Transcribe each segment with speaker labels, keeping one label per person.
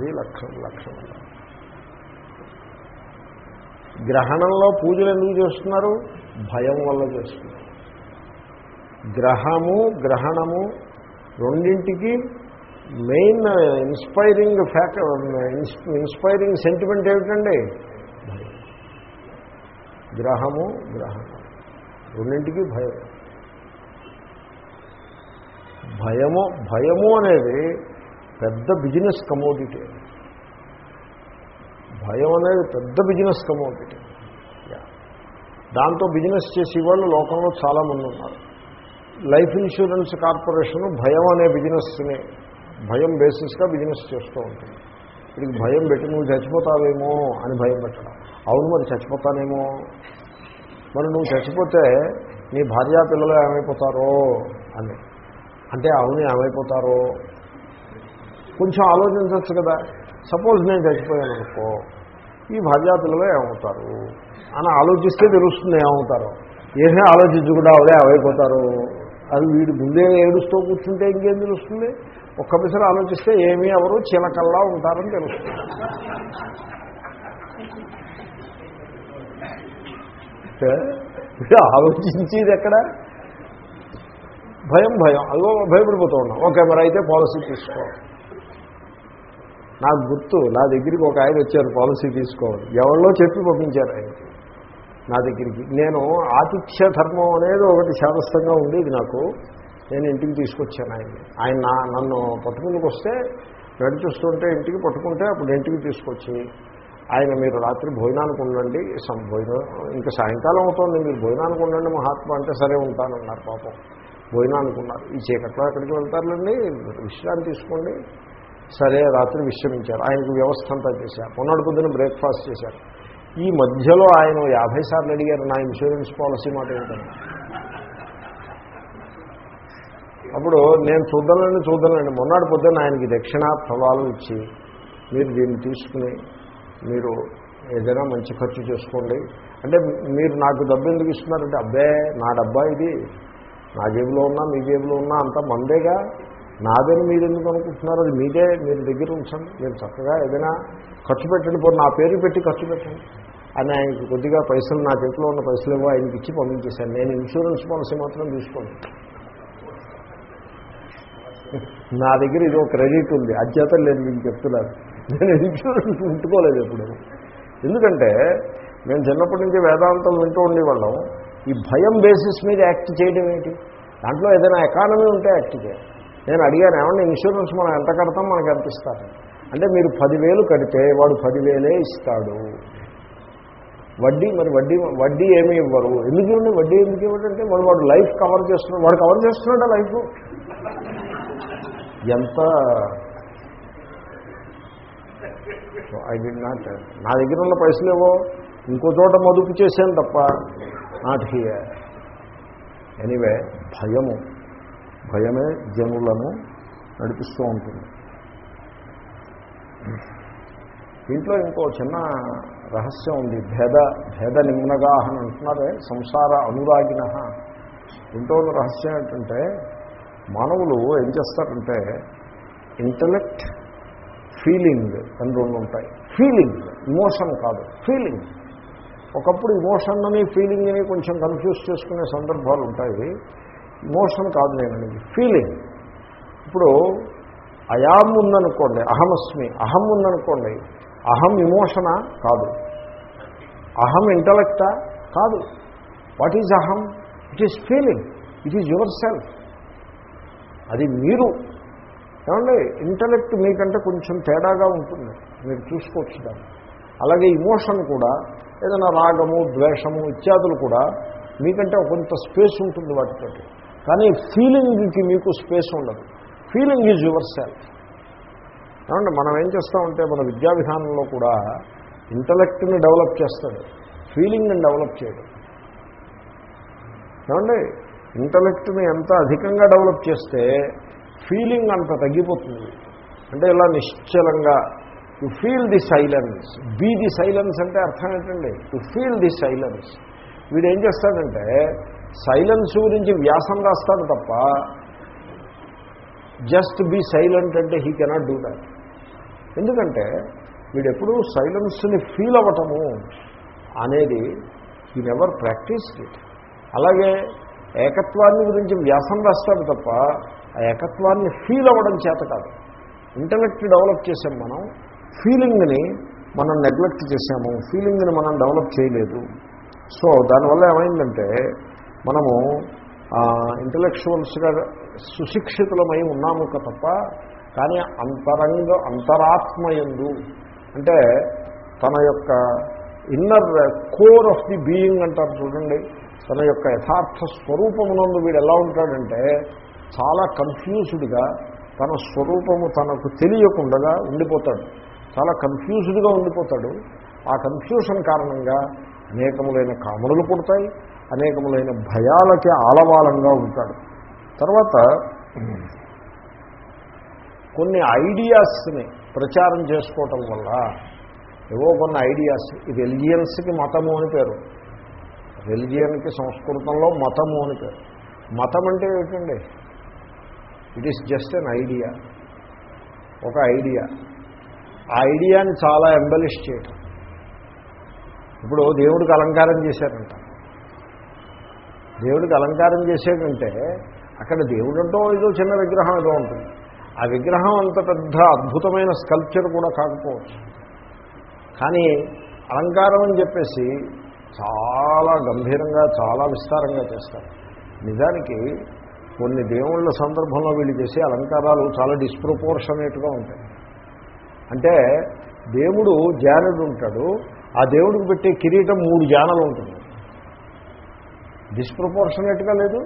Speaker 1: అది లక్షణం లక్షణం గ్రహణంలో పూజలు ఎందుకు చేస్తున్నారు? భయం వల్ల చేస్తున్నారు. గ్రహము గ్రహణము రెండింటికి main inspiring fact inspiring sentiment ఏమిటండి? గ్రహము గ్రహణం. రెండింటికి భయం. భయము భయము అనేది పెద్ద బిజినెస్ కమోడిటీ. భయం అనేది పెద్ద బిజినెస్ కమోడిటీ. దాంతో బిజినెస్ చేసే వాళ్ళు లోకంలో చాలామంది ఉన్నారు. లైఫ్ ఇన్సూరెన్స్ కార్పొరేషన్ భయం అనే బిజినెస్ని భయం బేసిస్గా బిజినెస్ చేస్తూ ఉంటుంది. వీడికి భయం పెట్టి నువ్వు చచ్చిపోతావేమో అని భయం పెట్టడం. అవును మరి చచ్చిపోతానేమో? మరి నువ్వు చచ్చిపోతే నీ భార్యా పిల్లలు ఏమైపోతారో అని. అంటే అవును ఏమైపోతారో? కొంచెం ఆలోచించవచ్చు కదా. సపోజ్ నేను చచ్చిపోయాను అనుకో ఈ భార్యాతులలో ఏమవుతారు? అని ఆలోచిస్తే తెలుస్తుంది ఏమవుతారో. ఏమీ ఆలోచించకుండా అవే అవైపోతారు. అది వీడు ముందే ఏడుస్తూ కూర్చుంటే ఇంకేం తెలుస్తుంది? ఒక్క పిసరు ఆలోచిస్తే ఏమీ ఎవరు చిలకల్లా ఉంటారని తెలుస్తుంది. ఆలోచించేది ఎక్కడ? భయం భయం. అదో భయపడిపోతూ ఉన్నాం. ఓకే మరి అయితే పాలసీ తీసుకోవాలి నాకు గుర్తు నా దగ్గరికి ఒక ఆయన వచ్చారు పాలసీ తీసుకోవాలి ఎవరిలో చెప్పి పంపించారు ఆయనకి నా దగ్గరికి. నేను ఆతిథ్య ధర్మం అనేది ఒకటి శాదస్తంగా ఉండేది నాకు. నేను ఇంటికి తీసుకొచ్చాను ఆయన్ని ఆయన నన్ను పట్టుకుందుకు వస్తే నడిచిస్తుంటే ఇంటికి పట్టుకుంటే అప్పుడు ఇంటికి తీసుకొచ్చి ఆయన మీరు రాత్రి భోజనానికి ఉండండి. సం భోజనం ఇంకా సాయంకాలం అవుతుంది. మీరు భోజనానికి ఉండండి మహాత్మా అంటే సరే ఉంటానన్నారు పాపం. భోజనానికి ఉన్నారు. ఈ చీకట్లో ఎక్కడికి వెళ్తారులండి? విశ్రాంతి తీసుకోండి. సరే రాత్రి విశ్రమించారు. ఆయనకు వ్యవస్థ అంతా చేశారు. మొన్నటి పొద్దున బ్రేక్ఫాస్ట్ చేశారు. ఈ మధ్యలో ఆయన యాభై సార్లు అడిగారు నా ఇన్సూరెన్స్ పాలసీ మాట ఏంటని? అప్పుడు నేను చూద్దానండి చూద్దానండి మొన్నటి పొద్దున్న ఆయనకి దక్షిణ ఫలాలు ఇచ్చి మీరు దీన్ని తీసుకుని మీరు ఏదైనా మంచి ఖర్చు చేసుకోండి. అంటే మీరు నాకు డబ్బు ఎందుకు ఇస్తున్నారంటే అబ్బే నా డబ్బా ఇది. నా జేబులో ఉన్నా మీ జేబులో ఉన్నా అంతా మందేగా నాదని మీరు ఎందుకు అనుకుంటున్నారు? అది మీదే మీరు దగ్గర ఉంచండి. మీరు చక్కగా ఏదైనా ఖర్చు పెట్టండి. పోనీ నా పేరు పెట్టి ఖర్చు పెట్టండి. అని ఆయనకి కొద్దిగా పైసలు నా చేతిలో ఉన్న పైసలు ఏమో ఆయనకి ఇచ్చి పంపించేశాను నేను ఇన్సూరెన్స్ పాలసీ మాత్రం తీసుకోండి నా దగ్గర ఇది ఒక క్రెడిట్ ఉంది. అధ్యత లేదు మీకు చెప్తున్నాను నేను ఇన్సూరెన్స్ ముట్టుకోలేదు ఎప్పుడు. ఎందుకంటే మేము చిన్నప్పటి నుంచి వేదాంతం వింటూ ఉండేవాళ్ళం. ఈ భయం బేసిస్ మీద యాక్ట్ చేయడం ఏంటి? దాంట్లో ఏదైనా ఎకానమీ ఉంటే యాక్ట్ చేయాలి. నేను అడిగాను ఏమన్నా ఇన్సూరెన్స్ మనం ఎంత కడతాం మనకు ఎంత ఇస్తారు? అంటే మీరు పదివేలు కడితే వాడు పదివేలే ఇస్తాడు. వడ్డీ మరి వడ్డీ వడ్డీ ఏమీ ఇవ్వరు. ఎందుకు ఇవ్వండి? వడ్డీ ఎందుకు ఇవ్వడంటే వాడు వాడు లైఫ్ కవర్ చేస్తున్నాడు. వాడు కవర్ చేస్తున్నాడా లైఫ్ ఎంత? ఐ డి నాట్ నా దగ్గర ఉన్న పైసలేవో ఇంకో చోట మదుపు చేశాను తప్ప నాట్ హియర్ ఎనీవే భయము. భయమే జనులను నడిపిస్తూ ఉంటుంది. దీంట్లో ఇంకో చిన్న రహస్యం ఉంది. భేద భేద నిమ్నగా అని అంటున్నారే సంసార అనురాగిన. ఇంట్లో ఉన్న రహస్యం ఏంటంటే మానవులు ఏం చేస్తారంటే ఇంటలెక్ట్ ఫీలింగ్ అని రెండు ఉంటాయి. ఫీలింగ్ ఇమోషన్ కాదు ఫీలింగ్. ఒకప్పుడు ఇమోషన్ అని ఫీలింగ్ అని కొంచెం కన్ఫ్యూజ్ చేసుకునే సందర్భాలు ఉంటాయి. ఇమోషన్ కాదు నేను ఫీలింగ్ ఇప్పుడు అయాం ఉందనుకోండి అహమస్మి అహం ఉందనుకోండి అహం ఇమోషనా కాదు. అహం ఇంటలెక్టా కాదు. వాట్ ఈజ్ అహం? It is feeling it is yourself అది మీరు. ఏమండి? ఇంటలెక్ట్ మీకంటే కొంచెం తేడాగా ఉంటుంది. మీరు చూసుకోవచ్చు దాన్ని. అలాగే ఇమోషన్ కూడా ఏదైనా రాగము ద్వేషము ఇత్యాదులు కూడా మీకంటే కొంత స్పేస్ ఉంటుంది వాటితోటి. కానీ ఫీలింగ్కి మీకు స్పేస్ ఉండదు. ఫీలింగ్ ఈజ్ యువర్ సెల్ఫ్ ఏమంటే మనం ఏం చేస్తామంటే మన విద్యా విధానంలో కూడా ఇంటలెక్ట్ని డెవలప్ చేస్తాడు ఫీలింగ్ని డెవలప్ చేయడం. ఏమండి ఇంటలెక్ట్ని ఎంత అధికంగా డెవలప్ చేస్తే ఫీలింగ్ అంత తగ్గిపోతుంది. అంటే ఇలా నిశ్చలంగా to feel the silence be the silence అంటే అర్థం ఏంటండి? టు ఫీల్ ది సైలెన్స్ వీడు ఏం చేస్తాడంటే సైలెన్స్ గురించి వ్యాసం రాస్తాడు తప్ప జస్ట్ బీ సైలెంట్ అంటే హీ కెనాట్ డూ దాట్ ఎందుకంటే వీడెప్పుడు సైలెన్స్ని ఫీల్ అవ్వటము అనేది హీ నెవర్ ప్రాక్టీస్ ఇట్ అలాగే ఏకత్వాన్ని గురించి వ్యాసం రాస్తాడు తప్ప ఆ ఏకత్వాన్ని ఫీల్ అవ్వడం చేత కాదు. ఇంటలెక్ట్ డెవలప్ చేసాం మనం ఫీలింగ్ని మనం నెగ్లెక్ట్ చేసాము ఫీలింగ్ని మనం డెవలప్ చేయలేదు. సో దానివల్ల ఏమైందంటే మనము ఇంటలెక్చువల్స్గా సుశిక్షితులమై ఉన్నాము తప్ప కానీ అంతరంగ అంతరాత్మయందు అంటే తన యొక్క inner core of the being అంటారు చూడండి. తన యొక్క యథార్థ స్వరూపమునందు వీడు ఎలా ఉంటాడంటే చాలా కన్ఫ్యూజ్డ్గా తన స్వరూపము తనకు తెలియకుండా ఉండిపోతాడు. చాలా కన్ఫ్యూజ్డ్గా ఉండిపోతాడు. ఆ కన్ఫ్యూషన్ కారణంగా అనేకములైన కామనులు పుడతాయి అనేకములైన భయాలకి ఆలవాలంగా ఉంటాడు. తర్వాత కొన్ని ఐడియాస్ని ప్రచారం చేసుకోవటం వల్ల ఏవో కొన్ని ఐడియాస్ రెలిజియన్స్కి మతము అని పేరు. రెలిజియన్కి సంస్కృతంలో మతము అని పేరు. మతం అంటే ఏమిటండి? It is just an idea ఒక ఐడియా. ఆ ఐడియాని చాలా ఎంబలిష్ చేయటం. ఇప్పుడు దేవుడికి అలంకారం చేశారంట. దేవుడికి అలంకారం చేసేటంటే అక్కడ దేవుడు అంటూ ఏదో చిన్న విగ్రహం ఏదో ఉంటుంది. ఆ విగ్రహం అంత పెద్ద అద్భుతమైన స్కల్ప్చర్ కూడా కాకపోవచ్చు. కానీ అలంకారం అని చెప్పేసి చాలా గంభీరంగా చాలా విస్తారంగా చేస్తారు. నిజానికి కొన్ని దేవుళ్ళ సందర్భంలో వీళ్ళు చేసే అలంకారాలు చాలా డిస్ప్రపోర్షనేట్గా ఉంటాయి. అంటే దేవుడు జానుడు ఉంటాడు. ఆ దేవుడికి పెట్టే కిరీటం మూడు జానలు ఉంటుంది. డిస్ప్రపోర్షనేట్గా లేదు.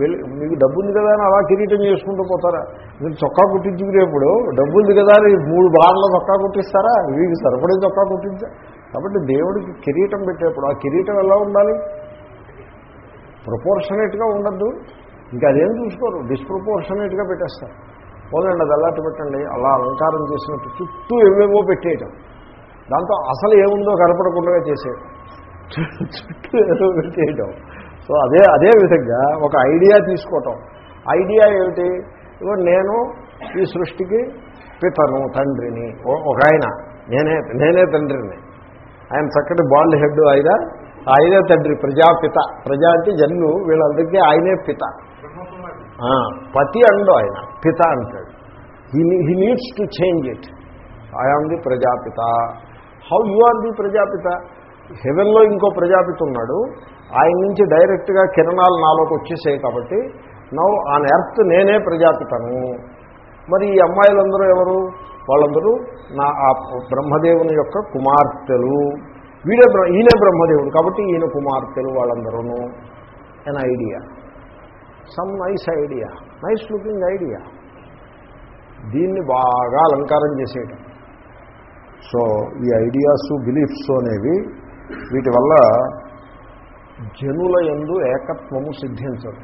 Speaker 1: వెళ్ళి మీకు డబ్బు ఉంది కదా అని అలా కిరీటం చేసుకుంటూ పోతారా? మీరు చొక్కా కుట్టించుకునేప్పుడు డబ్బు ఉంది కదా అని మూడు బార్ల చొక్కా కుట్టిస్తారా? వీడికి సరిపడే చొక్కా కుట్టించా. కాబట్టి దేవుడికి కిరీటం పెట్టేప్పుడు ఆ కిరీటం ఎలా ఉండాలి? ప్రపోర్షనేట్గా ఉండద్దు. ఇంకా అదేం చూసుకోరు? డిస్ప్రపోర్షనేట్గా పెట్టేస్తారు. పోలండి అది అలాంటి పెట్టండి. అలా అలంకారం చేసినట్టు చుట్టూ ఏవేవో పెట్టేయటం. దాంతో అసలు ఏముందో కనపడకుండా చేసేయటం. చుట్టూ ఏదో పెట్టేయడం సో అదే అదే విధంగా ఒక ఐడియా తీసుకోవటం ఐడియా ఏమిటి ఇగో నేను ఈ సృష్టికి పితను తండ్రిని ఒక ఆయన నేనే నేనే తండ్రిని ఆయన చక్కటి బాల్డ్ హెడ్ ఆయన ఆయనే తండ్రి ప్రజాపిత ప్రజా అంటే జన్ను వీళ్ళందరికీ ఆయనే పిత పతి అండు ఆయన పిత అంటాడు he he needs to change it I am the Prajapita how you are the Prajapita హెవెన్లో ఇంకో ప్రజాపతి ఉన్నాడు. ఆయన నుంచి డైరెక్ట్గా కిరణాలు నాలోకి వచ్చేసాయి కాబట్టి నవ్వు ఆన్ ఎర్త్ నేనే ప్రజాపితను. మరి ఈ అమ్మాయిలందరూ ఎవరు? వాళ్ళందరూ నా ఆ బ్రహ్మదేవుని యొక్క కుమార్తెలు. వీడే ఈయనే బ్రహ్మదేవుడు కాబట్టి ఈయన కుమార్తెలు వాళ్ళందరూ an idea some nice idea nice looking idea దీన్ని బాగా అలంకారం చేసేయటం. సో ఈ ఐడియాస్ బిలీఫ్స్ అనేవి వీటి వల్ల జనుల ఎందు ఏకత్వము సిద్ధించదు.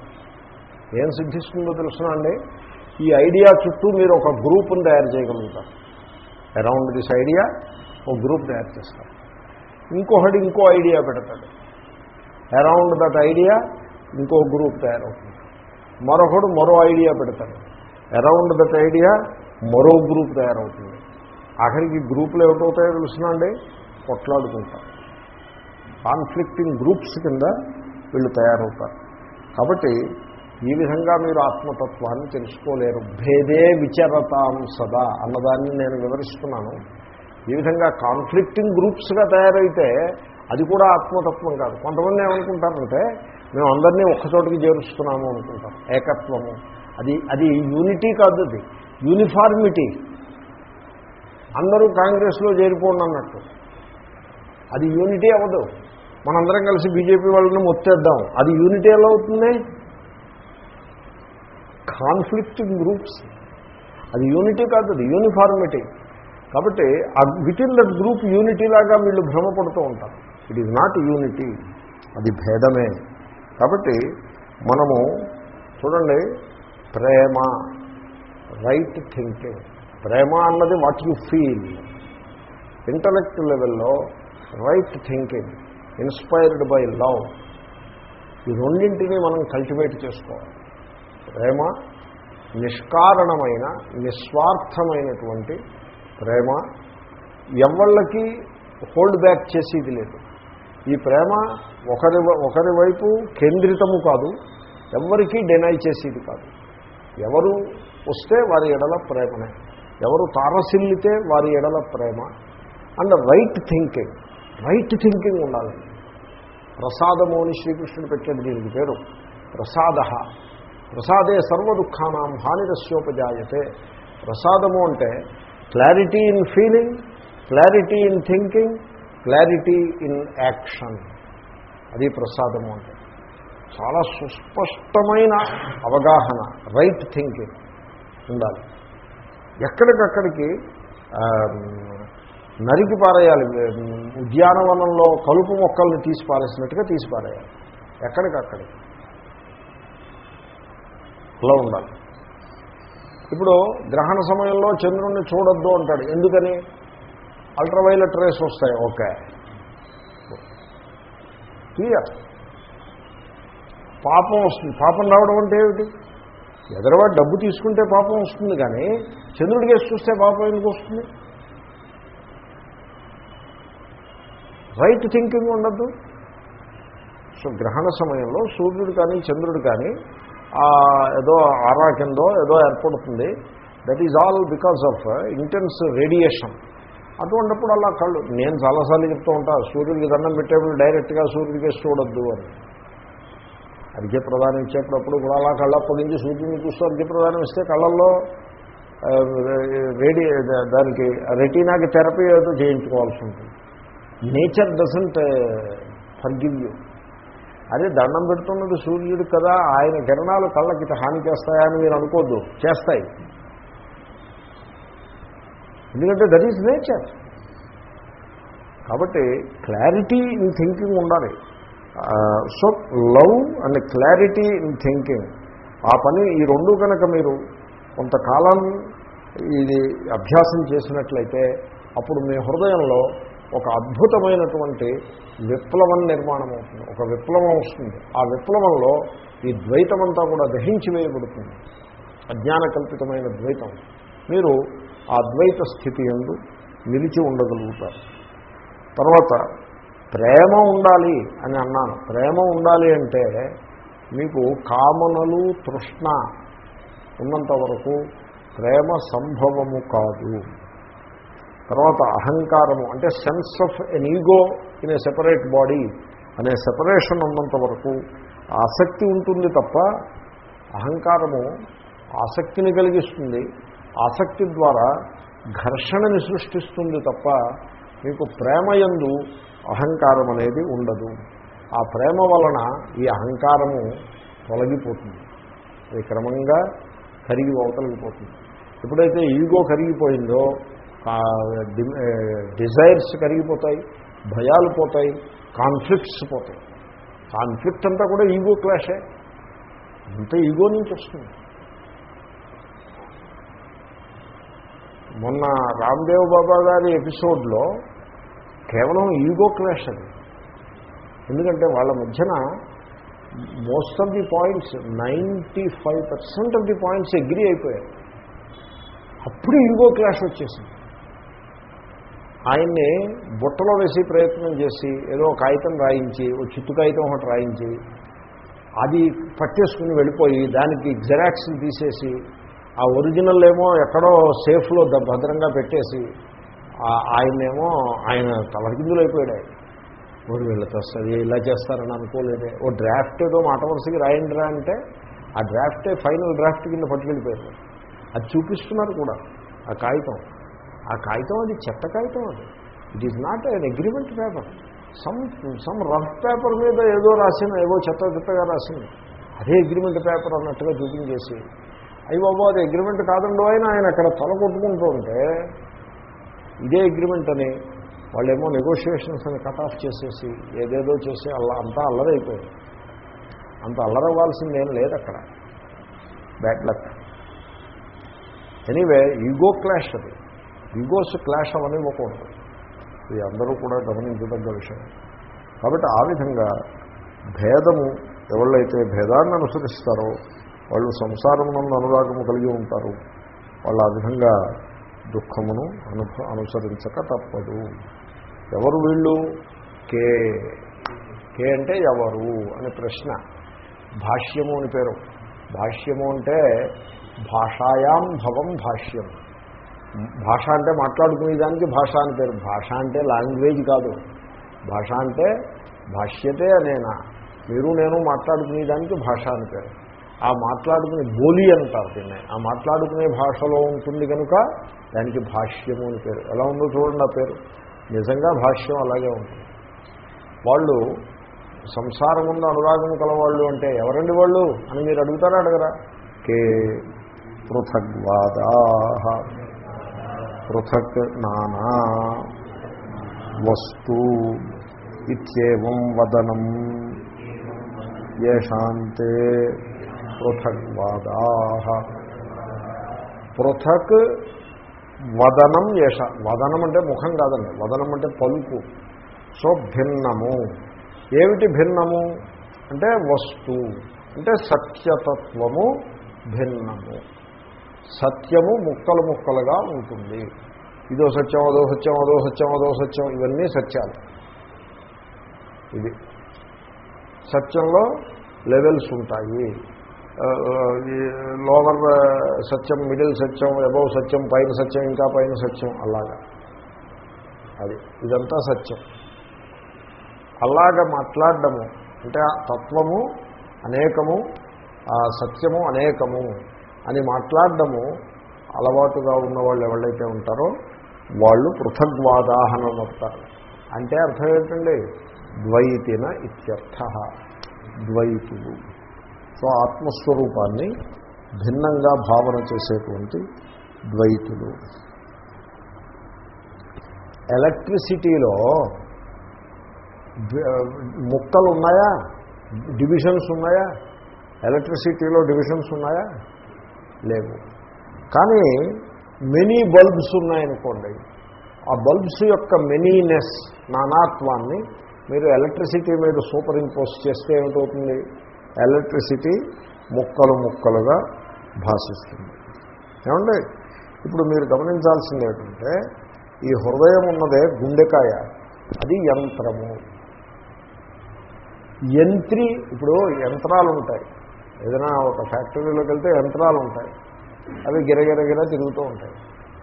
Speaker 1: ఏం సిద్ధిస్తుందో తెలుసునండి ఈ ఐడియా చుట్టూ మీరు ఒక గ్రూప్ని తయారు చేయగలుగుతారు. అరౌండ్ దిస్ ఐడియా ఒక గ్రూప్ తయారు చేస్తారు. ఇంకొకటి ఇంకో ఐడియా పెడతాడు. అరౌండ్ దట్ ఐడియా ఇంకో గ్రూప్ తయారవుతుంది. మరొకడు మరో ఐడియా పెడతాడు. అరౌండ్ దట్ ఐడియా మరో గ్రూప్ తయారవుతుంది. ఆఖరికి గ్రూపులు ఏమిటవుతాయో తెలుసునండి కొట్లాడుకుంటారు కాన్ఫ్లిక్టింగ్ గ్రూప్స్ కింద వీళ్ళు తయారవుతారు. కాబట్టి ఈ విధంగా మీరు ఆత్మతత్వాన్ని తెలుసుకోలేరు. భేదే విచరతాం సదా అన్నదాన్ని నేను వివరిస్తున్నాను. ఈ విధంగా కాన్ఫ్లిక్టింగ్ గ్రూప్స్గా తయారైతే అది కూడా ఆత్మతత్వం కాదు. కొంతమంది ఏమనుకుంటారంటే మేము అందరినీ ఒక్కచోటికి చేరుస్తున్నాము అనుకుంటాం ఏకత్వము. అది అది యూనిటీ కాదు అది. యూనిఫార్మిటీ అందరూ కాంగ్రెస్లో చేరిపోండి అన్నట్టు. అది యూనిటీ అవ్వదు. మనందరం కలిసి బీజేపీ వాళ్ళని మొత్తేద్దాం. అది యూనిటీ ఎలా అవుతుంది? కాన్ఫ్లిక్టింగ్ గ్రూప్స్ అది యూనిటీ కాదు అది యూనిఫార్మిటీ కాబట్టి within that group unity లాగా వీళ్ళు భ్రమపడుతూ ఉంటారు. ఇట్ ఈజ్ నాట్ యూనిటీ అది భేదమే. కాబట్టి మనము చూడండి ప్రేమ రైట్ థింకింగ్ ప్రేమ అన్నది వాట్ యు ఫీల్ ఇంటలెక్ట్ లెవెల్లో right thinking inspired by love ఈ రెండింటినీ మనం కల్టివేట్ చేసుకోవాలి. ప్రేమ నిష్కారణమైన నిస్వార్థమైనటువంటి ప్రేమ ఎవళ్ళకి హోల్డ్ బ్యాక్ చేసేది లేదు. ఈ ప్రేమ ఒకరి ఒకరి వైపు కేంద్రితము కాదు ఎవరికీ డినై చేసేది కాదు. ఎవరు వస్తే వారి ఎడల ప్రేమనే ఎవరు తారసిల్లితే వారి ఎడల ప్రేమ. And right thinking right thinking ఉండాలి. ప్రసాదము అని శ్రీకృష్ణుడు పెట్టాడు దీనికి పేరు. ప్రసాద. ప్రసాదే సర్వ దుఃఖానాం హానిరస్యోపజాయతే. ప్రసాదము అంటే clarity in feeling clarity in thinking clarity in action అది ప్రసాదము అంటే. చాలా సుస్పష్టమైన అవగాహన రైట్ థింకింగ్ ఉండాలి. ఎక్కడికక్కడికి నరికి పారేయాలి. ఉద్యానవనంలో కలుపు మొక్కల్ని తీసి పారేసినట్టుగా తీసి పారేయాలి. ఎక్కడికక్కడికి అలా ఉండాలి. ఇప్పుడు గ్రహణ సమయంలో చంద్రుణ్ణి చూడొద్దు అంటాడు. ఎందుకని? అల్ట్రావైలెట్ రేస్ వస్తాయి. ఓకే. క్లియర్. పాపం వస్తుంది. పాపం రావడం అంటే ఏమిటి? ఎదరవాడు డబ్బు తీసుకుంటే పాపం వస్తుంది కానీ చంద్రుడికి వేసి చూస్తే పాపం ఎందుకు వస్తుంది? రైట్ థింకింగ్ ఉండద్దు. సో గ్రహణ సమయంలో సూర్యుడు కానీ చంద్రుడు కానీ ఏదో ఆరా కిందో ఏదో ఏర్పడుతుంది that is all because of intense radiation అటువంటిప్పుడు అలా కళ్ళు నేను చాలాసార్లు చెప్తూ ఉంటా సూర్యుడికి దండం పెట్టేప్పుడు డైరెక్ట్గా సూర్యుడికి చూడొద్దు అని. అర్ఘ్యప్రదానం ఇచ్చేటప్పుడు కూడా అలా కళ్ళ పొగించి సూర్యుడిని చూస్తూ అర్ఘ్యప్రదానం ఇస్తే కళ్ళల్లో రేడియే దానికి రెటీనాకి థెరపీ ఏదో చేయించుకోవాల్సి ఉంటుంది. Nature doesn't uh, forgive you అదే దండం పెడుతున్నది సూర్యుడు కదా ఆయన కిరణాలు కళ్ళకి హాని హాని చేస్తాయని మీరు అనుకోద్దు. చేస్తాయి. ఎందుకంటే దట్ ఈజ్ నేచర్ కాబట్టి క్లారిటీ ఇన్ థింకింగ్ ఉండాలి. So love and clarity in thinking ఆ పని ఈ రెండు కనుక మీరు కొంతకాలం ఇది అభ్యాసం చేసినట్లయితే అప్పుడు మీ హృదయంలో ఒక అద్భుతమైనటువంటి విప్లవం నిర్మాణం అవుతుంది. ఒక విప్లవం వస్తుంది. ఆ విప్లవంలో ఈ ద్వైతమంతా కూడా దహించి వేయబడుతుంది. అజ్ఞానకల్పితమైన ద్వైతం. మీరు ఆ ద్వైత స్థితి ఎందు నిలిచి ఉండగలుగుతారు. తర్వాత ప్రేమ ఉండాలి అని అన్నాను. ప్రేమ ఉండాలి అంటే మీకు కామనలు తృష్ణ ఉన్నంత వరకు ప్రేమ సంభవము కాదు. తర్వాత అహంకారము అంటే sense of an ego in a separate body అనే సెపరేషన్ ఉన్నంత వరకు ఆసక్తి ఉంటుంది తప్ప అహంకారము ఆసక్తిని కలిగిస్తుంది. ఆసక్తి ద్వారా ఘర్షణని సృష్టిస్తుంది తప్ప మీకు ప్రేమయందు అహంకారం అనేది ఉండదు. ఆ ప్రేమ వలన ఈ అహంకారము తొలగిపోతుంది. అది క్రమంగా కరిగి అవతలిగిపోతుంది ఎప్పుడైతే ఈగో కరిగిపోయిందో డిజైర్స్ కరిగిపోతాయి భయాలు పోతాయి కాన్ఫ్లిక్ట్స్ పోతాయి. కాన్ఫ్లిక్ట్ అంతా కూడా ఈగో క్లాషే. అంత ఈగో నుంచి వస్తుంది. మొన్న రామ్దేవ్ బాబా గారి ఎపిసోడ్లో కేవలం ఈగో క్లాష్ అది. ఎందుకంటే వాళ్ళ మధ్యన most of the points ninety five percent of the points agree అయిపోయాయి. అప్పుడు ఈగో క్లాష్ వచ్చేసింది. ఆయన్ని బుట్టలో వేసి ప్రయత్నం చేసి ఏదో కాగితం రాయించి ఓ చిత్తు కాగితం ఒకటి రాయించి అది పట్టేసుకుని వెళ్ళిపోయి దానికి జెరాక్స్ తీసేసి ఆ ఒరిజినల్ ఏమో ఎక్కడో సేఫ్లో భద్రంగా పెట్టేసి ఆయనేమో ఆయన్నేమో ఆయన తలకిందులు అయిపోయాడు ఆయన ఓడి వీళ్ళతో వస్తుంది ఇలా చేస్తారని అనుకోలేదే. ఓ డ్రాఫ్ట్ ఏదో మాట వరుసకి రాయండిరా అంటే ఆ డ్రాఫ్టే ఫైనల్ డ్రాఫ్ట్ కింద పట్టుకెళ్ళిపోయారు. అది చూపిస్తున్నారు కూడా ఆ కాగితం. ఆ కాగితం అది చెత్త కాగితం అది. It is not an agreement paper some some rough paper మీద ఏదో రాసిన ఏదో చెత్త చెత్తగా రాసింది. అదే అగ్రిమెంట్ పేపర్ అన్నట్టుగా చూపించేసి అయ్యి బాబు అది అగ్రిమెంట్ కాదండో ఆయన ఆయన అక్కడ తల కొట్టుకుంటూ ఉంటే ఇదే అగ్రిమెంట్ అని వాళ్ళేమో నెగోషియేషన్స్ అని కట్ ఆఫ్ చేసేసి ఏదేదో చేసి అల్ల అంతా అల్లరైపోయింది. అంత అల్లరవ్వాల్సిందేం లేదు అక్కడ. Bad luck anyway ego clash అది. ఈగోస్ క్లాష్ అవనివ్వకూడదు ఇది అందరూ కూడా గమనించదగ్గ విషయం. కాబట్టి ఆ విధంగా భేదము ఎవళ్ళైతే భేదాన్ని అనుసరిస్తారో వాళ్ళు సంసారమునందు అనురాగము కలిగి ఉంటారు. వాళ్ళు ఆ విధంగా దుఃఖమును అనుభ అనుసరించక తప్పదు. ఎవరు వీళ్ళు? కే. కే అంటే ఎవరు? అనే ప్రశ్న. భాష్యము అని పేరు. భాష్యము అంటే భాషాయాం భవం భాష్యం. భాష అంటే మాట్లాడుకునేదానికి భాష అని పేరు. భాష అంటే లాంగ్వేజ్ కాదు. భాష అంటే భాష్యతే అనేనా? మీరు నేను మాట్లాడుకునేదానికి భాష అని పేరు. ఆ మాట్లాడుకునే బోలి అంటారు దీన్ని. ఆ మాట్లాడుకునే భాషలో ఉంటుంది కనుక దానికి భాష్యము అని పేరు. ఎలా ఉందో చూడండి ఆ పేరు. నిజంగా భాష్యం అలాగే ఉంటుంది. వాళ్ళు సంసారం ముందు అనురాగం కలవాళ్ళు అంటే ఎవరండి వాళ్ళు అని మీరు అడుగుతారా అడగరా? కే పృథగ్వాదా పృథక్ నానా వస్తు ఇత్యేవం వదనం. ఏషాంతే పృథక్వాదా. పృథక్ వదనం ఏష. వదనం అంటే ముఖం కాదండి. వదనం అంటే పలుకు. సో భిన్నము. ఏమిటి భిన్నము? అంటే వస్తు. అంటే సత్యతత్వము భిన్నము. సత్యము ముక్కలు ముక్కలుగా ఉంటుంది. ఇదో సత్యం అదో సత్యం అదో సత్యం అదో సత్యం ఇవన్నీ సత్యాలు. ఇది. సత్యంలో లెవెల్స్ ఉంటాయి. లోవర్ సత్యం మిడిల్ సత్యం ఎబవ్ సత్యం పైన సత్యం ఇంకా పైన సత్యం అలాగా. అది. ఇదంతా సత్యం. అలాగ మాట్లాడడము. అంటే ఆ తత్వము అనేకము ఆ సత్యము అనేకము. అని మాట్లాడడము అలవాటుగా ఉన్న వాళ్ళు ఎవరైతే ఉంటారో వాళ్ళు పృథగ్వాదాహన వస్తారు. అంటే అర్థం ఏంటండి? ద్వైతిన ఇత్యర్థ. ద్వైతులు. సో ఆత్మస్వరూపాన్ని భిన్నంగా భావన చేసేటువంటి ద్వైతులు. ఎలక్ట్రిసిటీలో ముక్కలు ఉన్నాయా డివిజన్స్ ఉన్నాయా? ఎలక్ట్రిసిటీలో డివిజన్స్ ఉన్నాయా? లేవు. కానీ మెనీ బల్బ్స్ ఉన్నాయనుకోండి ఆ బల్బ్స్ యొక్క మెనీనెస్ నానాత్వాన్ని మీరు ఎలక్ట్రిసిటీ మీద సూపర్ ఇంపోజ్ చేస్తే ఏమిటవుతుంది? ఎలక్ట్రిసిటీ ముక్కలు ముక్కలుగా భాషిస్తుంది. ఏమండి? ఇప్పుడు మీరు గమనించాల్సింది ఏంటంటే ఈ హృదయం ఉన్నదే గుండెకాయ అది యంత్రము. యంత్రి ఇప్పుడు యంత్రాలు ఉంటాయి ఏదైనా ఒక ఫ్యాక్టరీలోకి వెళ్తే యంత్రాలు ఉంటాయి. అవి గిరగిరగిర తిరుగుతూ ఉంటాయి.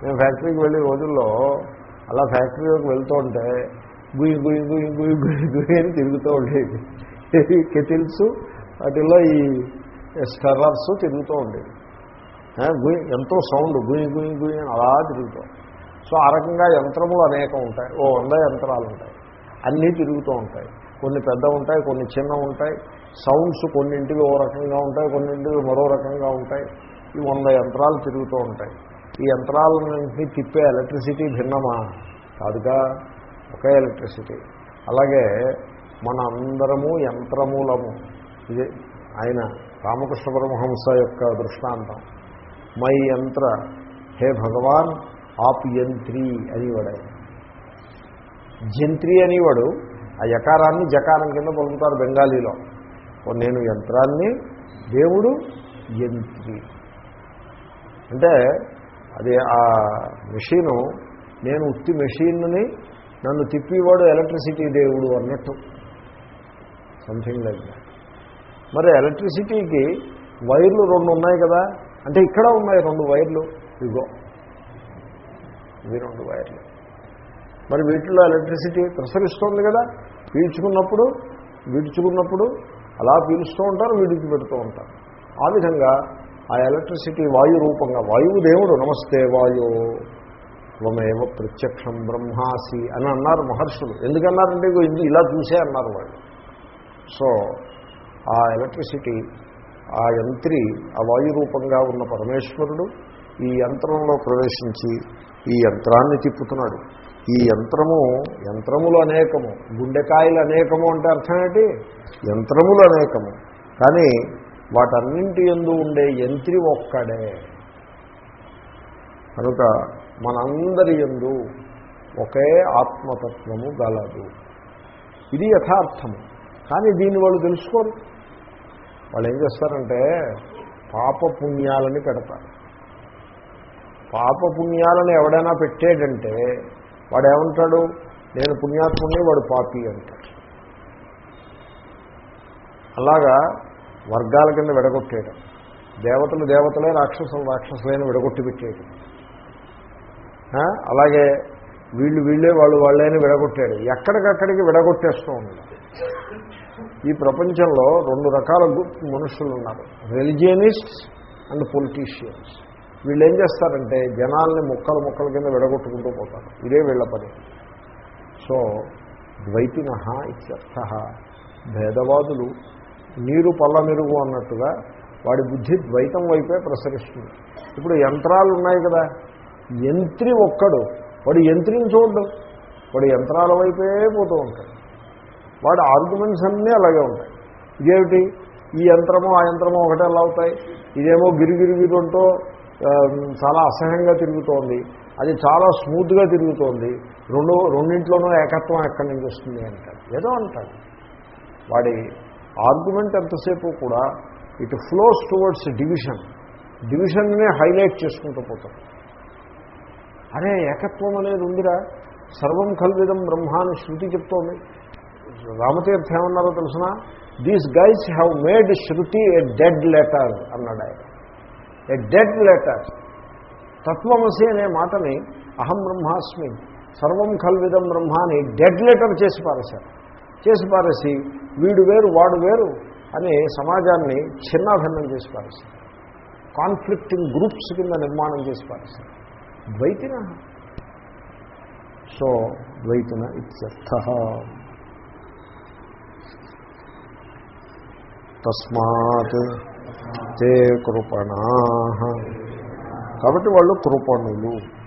Speaker 1: మేము ఫ్యాక్టరీకి వెళ్ళే రోజుల్లో అలా ఫ్యాక్టరీలోకి వెళ్తూ ఉంటే గుయ్యి గుయ్యి గుయ్యి గుయ్యి గుయ్యి గుయ్యి అని తిరుగుతూ ఉండేది. కెటిల్స్ వాటిల్లో ఈ స్టర్రర్స్ తిరుగుతూ ఉండేది గుయ్యి ఎంతో సౌండ్ గుయ్యి గుయ్యి గుయ్యి అని అలా తిరుగుతాం. సో ఆ రకంగా యంత్రములు అనేకం ఉంటాయి. ఓ వంద యంత్రాలు ఉంటాయి. అన్నీ తిరుగుతూ ఉంటాయి. కొన్ని పెద్ద ఉంటాయి కొన్ని చిన్న ఉంటాయి. సౌండ్స్ కొన్నింటివి ఓ రకంగా ఉంటాయి కొన్నింటివి మరో రకంగా ఉంటాయి. ఈ వంద యంత్రాలు తిరుగుతూ ఉంటాయి. ఈ యంత్రాలన్నింటినీ తిప్పే ఎలక్ట్రిసిటీ భిన్నమా? కాదుగా ఒకే ఎలక్ట్రిసిటీ. అలాగే మన అందరము యంత్రమూలము. ఇది ఆయన రామకృష్ణ పరమహంస యొక్క దృష్టాంతం. మై యంత్ర హే భగవాన్ ఆప్ యంత్రి అనేవాడు ఆయన. జంత్రి అనేవాడు ఆ యకారాన్ని జకారం కింద పలుకుతారు బెంగాలీలో. నేను యంత్రాన్ని దేవుడు యంత్రి. అంటే అది ఆ మెషీను నేను ఉత్తి మెషీన్ని నన్ను తిప్పివాడు ఎలక్ట్రిసిటీ దేవుడు అన్నట్టు. Something like that. మరి ఎలక్ట్రిసిటీకి వైర్లు రెండు ఉన్నాయి కదా? అంటే ఇక్కడ ఉన్నాయి రెండు వైర్లు. ఇగో ఇవి రెండు వైర్లు. మరి వీటిలో ఎలక్ట్రిసిటీ ప్రసరిస్తోంది కదా? పీల్చుకున్నప్పుడు విడుచుకున్నప్పుడు అలా పీలుస్తూ ఉంటారు వీడికి పెడుతూ ఉంటారు. ఆ విధంగా ఆ ఎలక్ట్రిసిటీ వాయు రూపంగా వాయువు దేవుడు నమస్తే వాయు త్వమేవ ప్రత్యక్షం బ్రహ్మాసి అని అన్నారు మహర్షులు. ఎందుకన్నారంటే ఇలా చూసే అన్నారు వాళ్ళు. సో ఆ ఎలక్ట్రిసిటీ ఆ యంత్రి ఆ వాయు రూపంగా ఉన్న పరమేశ్వరుడు ఈ యంత్రంలో ప్రవేశించి ఈ యంత్రాన్ని తిప్పుతున్నాడు. ఈ యంత్రము యంత్రములు అనేకము. గుండెకాయలు అనేకము అంటే అర్థం ఏంటి? యంత్రములు అనేకము. కానీ వాటన్నింటి ఎందు ఉండే యంత్రి ఒక్కడే. కనుక మనందరి ఎందు ఒకే ఆత్మతత్వము గలదు. ఇది యథార్థము. కానీ దీన్ని వాళ్ళు తెలుసుకోరు. వాళ్ళు ఏం చేస్తారంటే పాపపుణ్యాలని పెడతారు. పాపపుణ్యాలను ఎవడైనా పెట్టాడంటే వాడు ఏమంటాడు నేను పుణ్యాత్ముని వాడు పాపి అంటాడు. అలాగా వర్గాల కింద విడగొట్టేయడం దేవతలు దేవతలే రాక్షసులు రాక్షసులైన విడగొట్టి పెట్టేయడం అలాగే వీళ్ళు వీళ్ళే వాళ్ళు వాళ్ళైనా విడగొట్టాడు ఎక్కడికక్కడికి విడగొట్టేస్తూ ఉన్నాడు ఈ ప్రపంచంలో రెండు రకాల గ్రూప్ మనుషులు ఉన్నారు. Religionists and politicians. వీళ్ళు ఏం చేస్తారంటే జనాల్ని ముక్కలు ముక్కల కింద విడగొట్టుకుంటూ పోతారు. ఇదే వీళ్ళ పని. సో ద్వైతిన ఇత్యర్థ. భేదవాదులు నీరు పళ్ళ మెరుగు అన్నట్టుగా వాడి బుద్ధి ద్వైతం వైపే ప్రసరిస్తుంది. ఇప్పుడు యంత్రాలు ఉన్నాయి కదా. యంత్రి ఒక్కడు వాడు యంత్రిని చూడడు. వాడు యంత్రాల వైపే పోతూ ఉంటాడు. వాడు ఆర్గ్యుమెంట్స్ అన్నీ అలాగే ఉంటాయి. ఇదేమిటి? ఈ యంత్రము ఆ యంత్రము ఒకటే ఎలా అవుతాయి. ఇదేమో గిరిగిరిగిరంటూ చాలా అసహ్యంగా తిరుగుతోంది. అది చాలా స్మూత్గా తిరుగుతోంది. రెండు రెండింట్లోనూ ఏకత్వం ఎక్కడి నుంచి వస్తుంది అంటాడు ఏదో అంటాడు. వాడి ఆర్గ్యుమెంట్ ఎంతసేపు కూడా ఇట్ ఫ్లోస్ టువర్డ్స్ డివిజన్. డివిజన్నే హైలైట్ చేసుకుంటూ పోతాడు. అరే ఏకత్వం అనేది ఉందిరా. సర్వం కల్విదం బ్రహ్మాని శృతి చెప్తోంది. రామతీర్థ ఏమన్నారో తెలుసిన? These guys have made shruti a dead letter అన్నాడు ఆయన ఏ డెడ్ లెటర్ తత్వమసి అనే మాటని అహం బ్రహ్మాస్మి సర్వం కల్విదం బ్రహ్మ అని డెడ్ లెటర్ చేసి పారేశారు. చేసి పారేసి వీడు వేరు వాడు వేరు అని సమాజాన్ని చిన్నాభిన్నం చేసి పారేశారు. కాన్ఫ్లిక్టింగ్ గ్రూప్స్ కింద నిర్మాణం చేసి పారేశారు. ద్వైతిన? సో ద్వైతిన ఇత్యర్థ. తస్మాత్ తే కృపణా. కాబట్టి వాళ్ళు కృపణులు.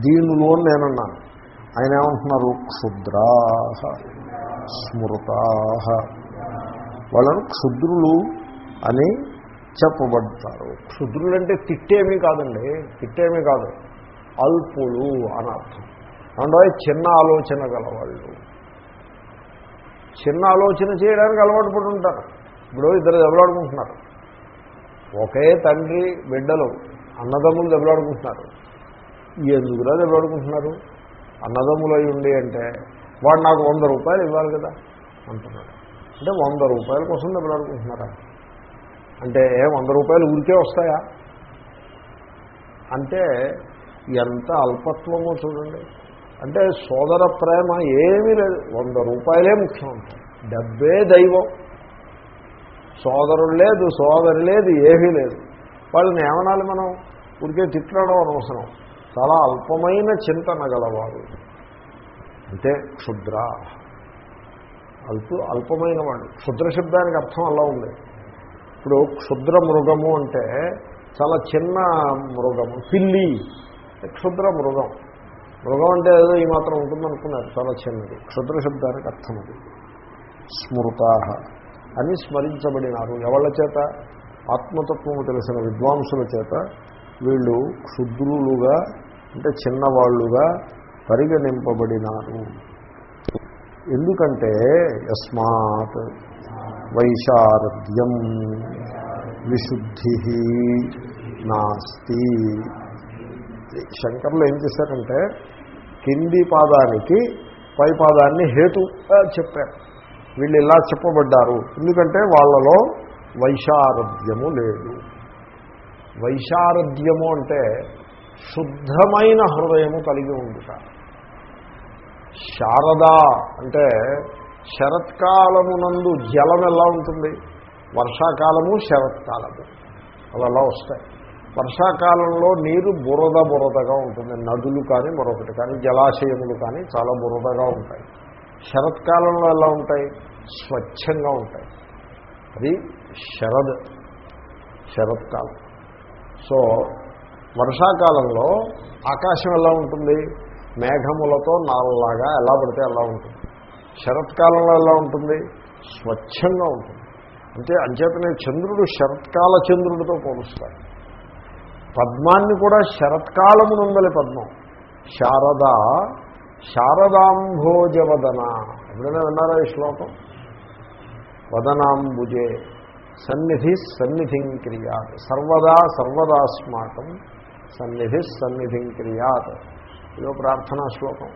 Speaker 1: దీనులు అని నేనన్నాను ఆయన ఏమంటున్నారు? క్షుద్రా స్మృతా. వాళ్ళను క్షుద్రులు అని చెప్పబడతారు. క్షుద్రులు అంటే తిట్టేమీ కాదండి. తిట్టేమీ కాదు. అల్పులు అని అర్థం. అంటే చిన్న ఆలోచన గలవాళ్ళు. చిన్న ఆలోచన చేయడానికి అలవాటు పడి ఉంటారు ఇప్పుడు ఇద్దరు దెబ్బలాడుకుంటున్నారు. ఒకే తండ్రి బిడ్డలు అన్నదమ్ములు దెబ్బలాడుకుంటున్నారు. ఎందుకురా దెబ్బలాడుకుంటున్నారు? అన్నదమ్ములు అయి ఉండి అంటే వాడు నాకు వంద రూపాయలు ఇవ్వాలి కదా అంటున్నాడు. అంటే వంద రూపాయల కోసం దెబ్బలాడుకుంటున్నారా? అంటే వంద రూపాయలు ఊరికే వస్తాయా? అంటే ఎంత అల్పత్వమో చూడండి. అంటే సోదర ప్రేమ ఏమీ లేదు. వంద రూపాయలే ముఖ్యం డబ్బే దైవం. సోదరుడు లేదు సోదరు లేదు ఏమీ లేదు. వాళ్ళని ఏమనాలి మనం? ఉడికే తిట్టడం అనవసరం. చాలా అల్పమైన చింతన గలవారు అంటే క్షుద్ర. అల్ప అల్పమైన వాడు. క్షుద్ర శబ్దానికి అర్థం అలా ఉంది. ఇప్పుడు క్షుద్ర మృగము అంటే చాలా చిన్న మృగము పిల్లి. క్షుద్ర మృగం. మృగం అంటే ఏదో ఈ మాత్రం ఉంటుందనుకున్నారు. చాలా చిన్నది. క్షుద్ర శబ్దానికి అర్థం అది. స్మృతా. అని స్మరించబడినారు. ఎవళ్ళ చేత? ఆత్మతత్వము తెలిసిన విద్వాంసుల చేత వీళ్ళు క్షుద్రులుగా అంటే చిన్నవాళ్ళుగా పరిగణింపబడినారు. ఎందుకంటే యస్మాత్ వైశారథ్యం విశుద్ధి నాస్తి. శంకర్లు ఏం చేశారంటే కింది పాదానికి పై పాదాన్ని హేతు చెప్పారు. వీళ్ళు ఇలా చెప్పబడ్డారు. ఎందుకంటే వాళ్ళలో వైశారథ్యము లేదు. వైశారథ్యము అంటే శుద్ధమైన హృదయము కలిగి ఉండుట. శారద అంటే శరత్కాలమునందు జలం ఎలా ఉంటుంది? వర్షాకాలము శరత్కాలము. అవి అలా వస్తాయి. వర్షాకాలంలో నీరు బురద బురదగా ఉంటుంది. నదులు కానీ మరొకటి కానీ జలాశయములు కానీ చాలా బురదగా ఉంటాయి. శరత్కాలంలో ఎలా ఉంటాయి? స్వచ్ఛంగా ఉంటాయి. అది శరద్ శరత్కాలం. సో వర్షాకాలంలో ఆకాశం ఎలా ఉంటుంది? మేఘములతో నాలులాగా ఎలా పడితే అలా ఉంటుంది. శరత్కాలంలో ఎలా ఉంటుంది? స్వచ్ఛంగా ఉంటుంది. అంటే అంచేతనే చంద్రుడు శరత్కాల చంద్రుడితో పోలుస్తాడు. పద్మాన్ని కూడా శరత్కాలమునుందలి పద్మం. శారద శారదాంభోజవదన. ఎప్పుడైనా విన్నారా ఈ శ్లోకం? వదనాంబుజే సన్నిధి సన్నిధిం క్రియాత్. సర్వదా సర్వదాస్మాకం సన్నిధి సన్నిధిం క్రియాత్. ఇదో ప్రార్థనా శ్లోకం.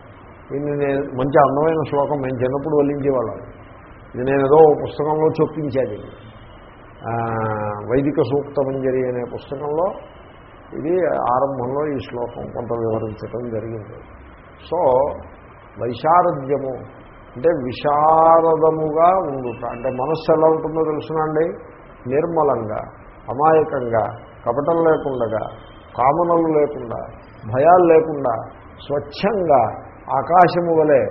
Speaker 1: దీన్ని నేను మంచి అందమైన శ్లోకం. మేము చిన్నప్పుడు వల్లించేవాళ్ళం. ఇది నేను ఏదో పుస్తకంలో చొప్పించేది వైదిక సూక్తమంజరి అనే పుస్తకంలో ఇది ఆరంభంలో ఈ శ్లోకం కొంత వివరించడం జరిగింది. సో వైశారద్యము అంటే విశారదముగా ఉండుట అంటే మనస్సు ఎలా ఉంటుందో తెలుసునండి నిర్మలంగా అమాయకంగా కపటం లేకుండా కామనలు లేకుండా భయాలు లేకుండా స్వచ్ఛంగా ఆకాశము వలె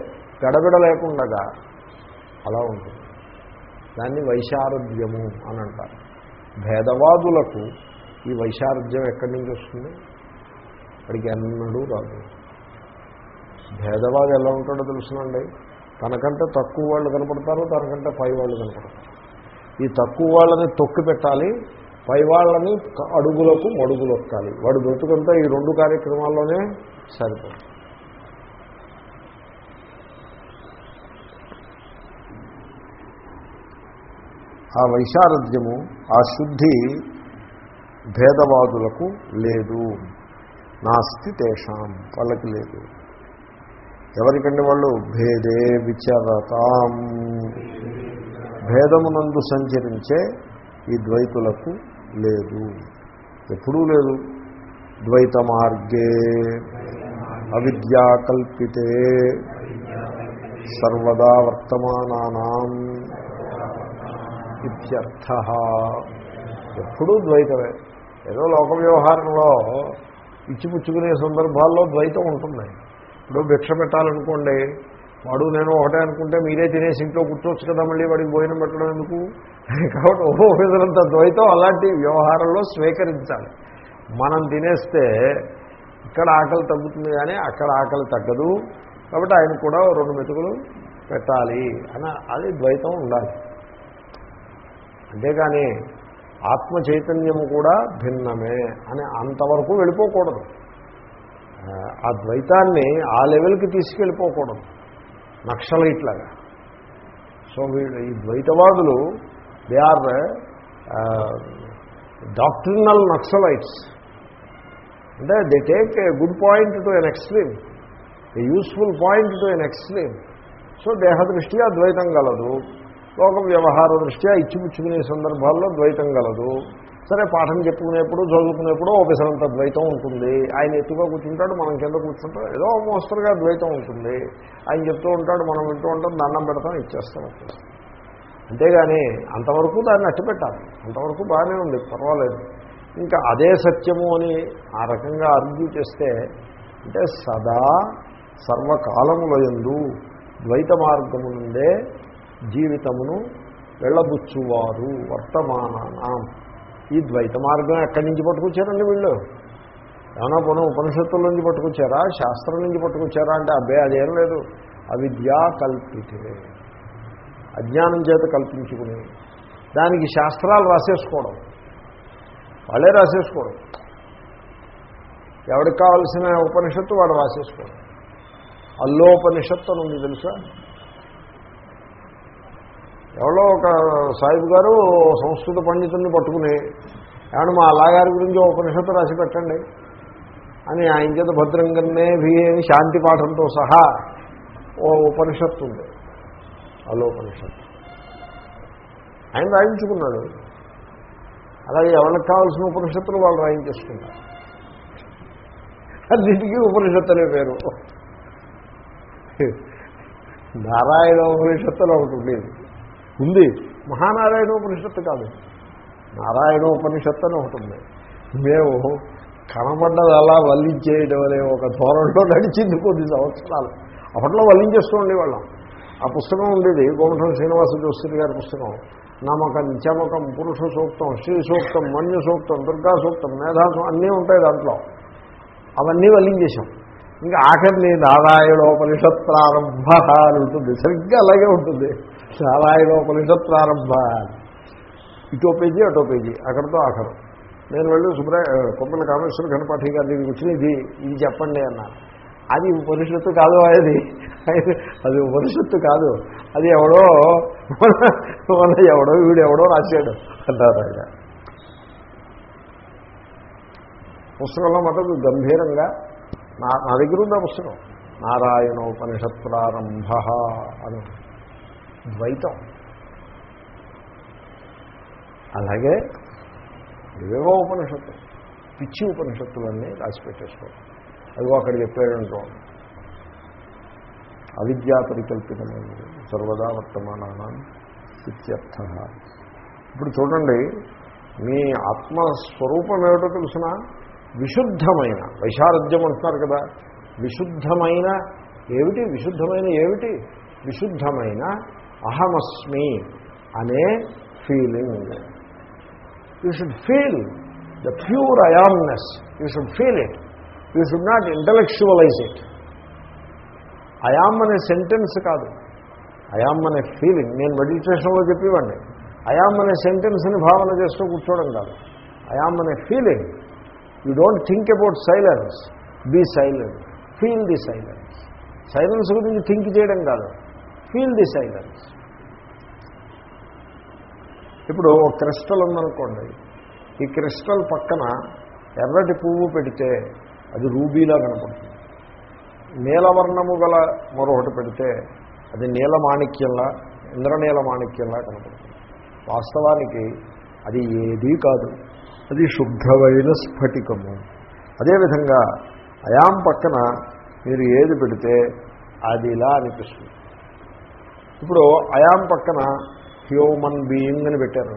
Speaker 1: గడబిడ లేకుండా అలా ఉంటుంది. దాన్ని వైశారద్యము అని అంటారు. భేదవాదులకు ఈ వైశారద్యం ఎక్కడి నుంచి వస్తుంది? వాడికి ఎన్నడూ రాదు. భేదవాది ఎలా ఉంటాడో తెలుసునండి. తనకంటే తక్కువ వాళ్ళు కనపడతారు తనకంటే పై వాళ్ళు కనపడతారు. ఈ తక్కువ వాళ్ళని తొక్కి పెట్టాలి పై వాళ్ళని అడుగులకు మడుగులు ఎక్కాలి వాడు బ్రతుకంతా ఈ రెండు కార్యక్రమాల్లోనే సరిపోతుంది ఆ వైశారథ్యము ఆ శుద్ధి భేదవాదులకు లేదు. నాస్తి తేషాం వాళ్ళకి లేదు. ఎవరికండి వాళ్ళు? భేదే విచరతాం. భేదమునందు సంచరించే ఈ ద్వైతులకు లేదు. ఎప్పుడూ లేదు. ద్వైత మార్గే అవిద్యాకల్పితే సర్వదా వర్తమానానాం ఇత్యర్థ. ఎప్పుడూ ద్వైతమే. ఏదో లోక వ్యవహారంలో ఇచ్చిపుచ్చుకునే సందర్భాల్లో ద్వైతం ఉంటుంది ఇప్పుడు భిక్ష పెట్టాలనుకోండి వాడు నేను ఒకటే అనుకుంటే మీరే తినేసి ఇంట్లో కూర్చోవచ్చు కదా మళ్ళీ వాడికి భోజనం పెట్టడం ఎందుకు? కాబట్టి ఓ విధంత ద్వైతం అలాంటి వ్యవహారంలో స్వీకరించాలి. మనం తినేస్తే ఇక్కడ ఆకలి తగ్గుతుంది కానీ అక్కడ ఆకలి తగ్గదు. కాబట్టి ఆయన కూడా రెండు మెతుకులు పెట్టాలి అని అది ద్వైతం ఉండాలి. అంతేగాని ఆత్మ చైతన్యము కూడా భిన్నమే అని అంతవరకు వెళ్ళిపోకూడదు. ఆ, ద్వైతాన్ని ఆ లెవెల్కి తీసుకెళ్ళిపోకూడదు. నక్సలైట్లాగా. సో వీళ్ళు ఈ ద్వైతవాదులు దే ఆర్ డాక్ట్రినల్ నక్సలైట్స్. అంటే they take a good point to an extreme a useful point to an extreme so దేహ దృష్ట్యా ద్వైతం గలదు. లోక వ్యవహార దృష్ట్యా ఇచ్చిపుచ్చుకునే సందర్భాల్లో ద్వైతం గలదు. సరే పాఠం చెప్పుకునేప్పుడు చదువుకునేప్పుడు ఒకసారంత ద్వైతం ఉంటుంది. ఆయన ఎత్తుగా కూర్చుంటాడు మనం కింద కూర్చుంటాం. ఏదో మోస్తరుగా ద్వైతం ఉంటుంది. ఆయన చెప్తూ ఉంటాడు మనం వింటూ ఉంటాం దండం పెడతాం ఇచ్చేస్తాం అంతేగాని అంతవరకు దాన్ని అట్టుపెట్టాలి. అంతవరకు బాగానే ఉంది పర్వాలేదు. ఇంకా అదే సత్యము అని ఆ రకంగా అర్గ్యూ చేస్తే అంటే సదా సర్వకాలములయందు ద్వైత మార్గము నుండే జీవితమును వెళ్ళబుచ్చువారు వర్తమానానం. ఈ ద్వైత మార్గం ఎక్కడి నుంచి పట్టుకొచ్చారండి వీళ్ళు? ఏమైనా పోనీ ఉపనిషత్తుల నుంచి పట్టుకొచ్చారా? శాస్త్రం నుంచి పట్టుకొచ్చారా? అంటే అబ్బే అదేం లేదు. అవిద్యా కల్పితే అజ్ఞానం చేత కల్పించుకుని. దానికి శాస్త్రాలు రాసేసుకోవడం. వాళ్ళే రాసేసుకోవడం. ఎవరికి కావాల్సిన ఉపనిషత్తు వాడు రాసేసుకోవడం. అల్లోపనిషత్తు అని ఉంది తెలుసా? ఎవరో ఒక సాహిబ్ గారు సంస్కృత పండితుల్ని పట్టుకుని ఏమన్నా మా అల్లాగారి గురించి ఉపనిషత్తు రాసి పెట్టండి అని ఆయన చేత భద్రంగానే భీమి శాంతి పాఠంతో సహా ఓ ఉపనిషత్తు ఉంది. అలోపనిషత్తు. ఆయన రాయించుకున్నాడు. అలాగే ఎవరికి కావాల్సిన ఉపనిషత్తులు వాళ్ళు రాయించేసుకుంటారు అన్నిటికీ ఉపనిషత్తు అనే పేరు. నారాయణ ఉపనిషత్తులు ఒకటి ఉండేది. ఉంది. మహానారాయణ ఉపనిషత్తు కాదు. నారాయణ ఉపనిషత్తు అని ఒకటి ఉంది. మేము కనబడ్డది అలా వల్లించేయడం అనే ఒక ధోరణిలో నడిచింది కొద్ది సంవత్సరాలు. అప్పట్లో వల్లించేస్తూ ఉండేవాళ్ళం. ఆ పుస్తకం ఉండేది గోమఠం శ్రీనివాస జోస్తి గారి పుస్తకం. నమ్మకం చమకం పురుష సూక్తం శ్రీ సూక్తం మన్యు సూక్తం దుర్గా సూక్తం మేధాసం అన్నీ ఉంటాయి దాంట్లో. అవన్నీ వల్లించేశాం. ఇంకా ఆఖరిని నారాయణోపనిషత్ ప్రారంభ అని ఉంటుంది. సరిగ్గా అలాగే ఉంటుంది. నారాయణోపనిషత్ ప్రారంభ. ఇటో పేజీ అటో పేజీ. అక్కడితో ఆఖరు. నేను వెళ్ళి సుబ్ర కొమ్మల కామేశ్వర గణపాఠి గారి దగ్గరికి వచ్చి ఇది ఇది చెప్పండి అన్నారు. అది ఉపనిషత్తు కాదు అది అది ఉపనిషత్తు కాదు. అది ఎవడో మన ఎవడో వీడు ఎవడో రాశాడు అంటారు ఆయన. పుస్తకంలో మటుకు గంభీరంగా నా నా దగ్గర ఉంది ఆ పుస్తకం? నారాయణోపనిషత్ ప్రారంభ అని ద్వైతం. అలాగే ఏవేవో ఉపనిషత్తు పిచ్చి ఉపనిషత్తులన్నీ రాసి పెట్టేసుకోవడం అదిగో అక్కడ చెప్పాడంటూ. అవిద్యా పరికల్పితమైనది సర్వదా వర్తమానానం ఇత్యర్థ ఇప్పుడు చూడండి మీ ఆత్మస్వరూపం ఏమిటో తెలిసిన? విశుద్ధమైన వైశారథ్యం అంటున్నారు కదా. విశుద్ధమైన ఏమిటి? విశుద్ధమైన ఏమిటి? విశుద్ధమైన అహమస్మి అనే feeling you should feel the pure I amness you should feel it you should not intellectualize it I am అనే సెంటెన్స్ కాదు. అయామ్ అనే ఫీలింగ్ నేను మెడిటేషన్లో చెప్పేవాడిని. అయామ్ అనే సెంటెన్స్ని భావన చేస్తూ కూర్చోవడం కాదు. అయామ్ అనే feeling you don't think about silence be silent feel the silence silence గురించి థింక్ చేయడం కాదు. Feel the silence. ఇప్పుడు ఒక క్రిస్టల్ ఉందనుకోండి ఈ క్రిస్టల్ పక్కన ఎర్రటి పువ్వు పెడితే అది రూబీలా కనపడుతుంది. నీలవర్ణము గల మరొకటి పెడితే అది నీలమాణిక్యంలా ఇంద్రనీల మాణిక్యంలా కనపడుతుంది. వాస్తవానికి అది ఏదీ కాదు. అది శుద్ధమైన స్ఫటికము. అదేవిధంగా అయాం పక్కన మీరు ఏది పెడితే అది ఇలా అనిపిస్తుంది. ఇప్పుడు అయాం పక్కన హ్యూమన్ బీయింగ్ అని పెట్టారు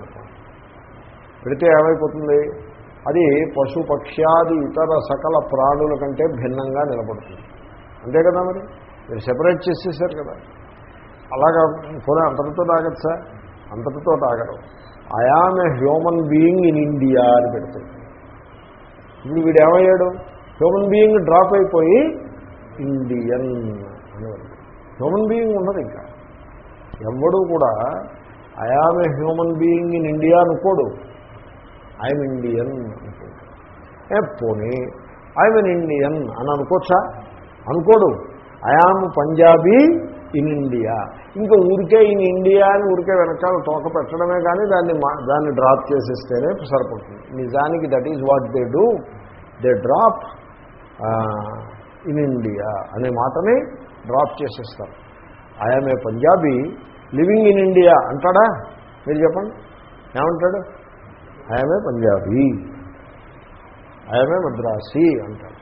Speaker 1: పెడితే ఏమైపోతుంది? అది పశు పక్ష్యాది ఇతర సకల ప్రాణుల కంటే భిన్నంగా నిలబడుతుంది. అంతే కదా మరి? మీరు సెపరేట్ చేసేసారు కదా. అలాగా పోనీ అంతటితో తాగచ్చా? అంతటితో తాగరు. I am a human being in India అని పెడుతుంది ఇప్పుడు వీడు ఏమయ్యాడు హ్యూమన్ బీయింగ్ డ్రాప్ అయిపోయి ఇండియన్ అని హ్యూమన్ బీయింగ్ ఉండదు ఇంకా. ఎవడు కూడా I am a human being in India అనుకోడు. ఐఎమ్ ఇండియన్ అనుకోడు. ఏ పోనీ ఐఎమ్ ఎన్ ఇండియన్ అని అనుకోవచ్చా? అనుకోడు. ఐఆమ్ పంజాబీ ఇన్ ఇండియా ఇంకా ఊరికే ఇన్ ఇండియా అని ఊరికే వెనకాల తోక పెట్టడమే కానీ దాన్ని దాన్ని డ్రాప్ చేసేస్తేనే సరిపడుతుంది నిజానికి that is what they do they drop in India అనే మాటని డ్రాప్ చేసేస్తారు. I'm a Punjabi living in India అంటాడా? మీరు చెప్పండి. ఏమంటాడు? I'm a Punjabi I'm a Madrasi అంటాడు.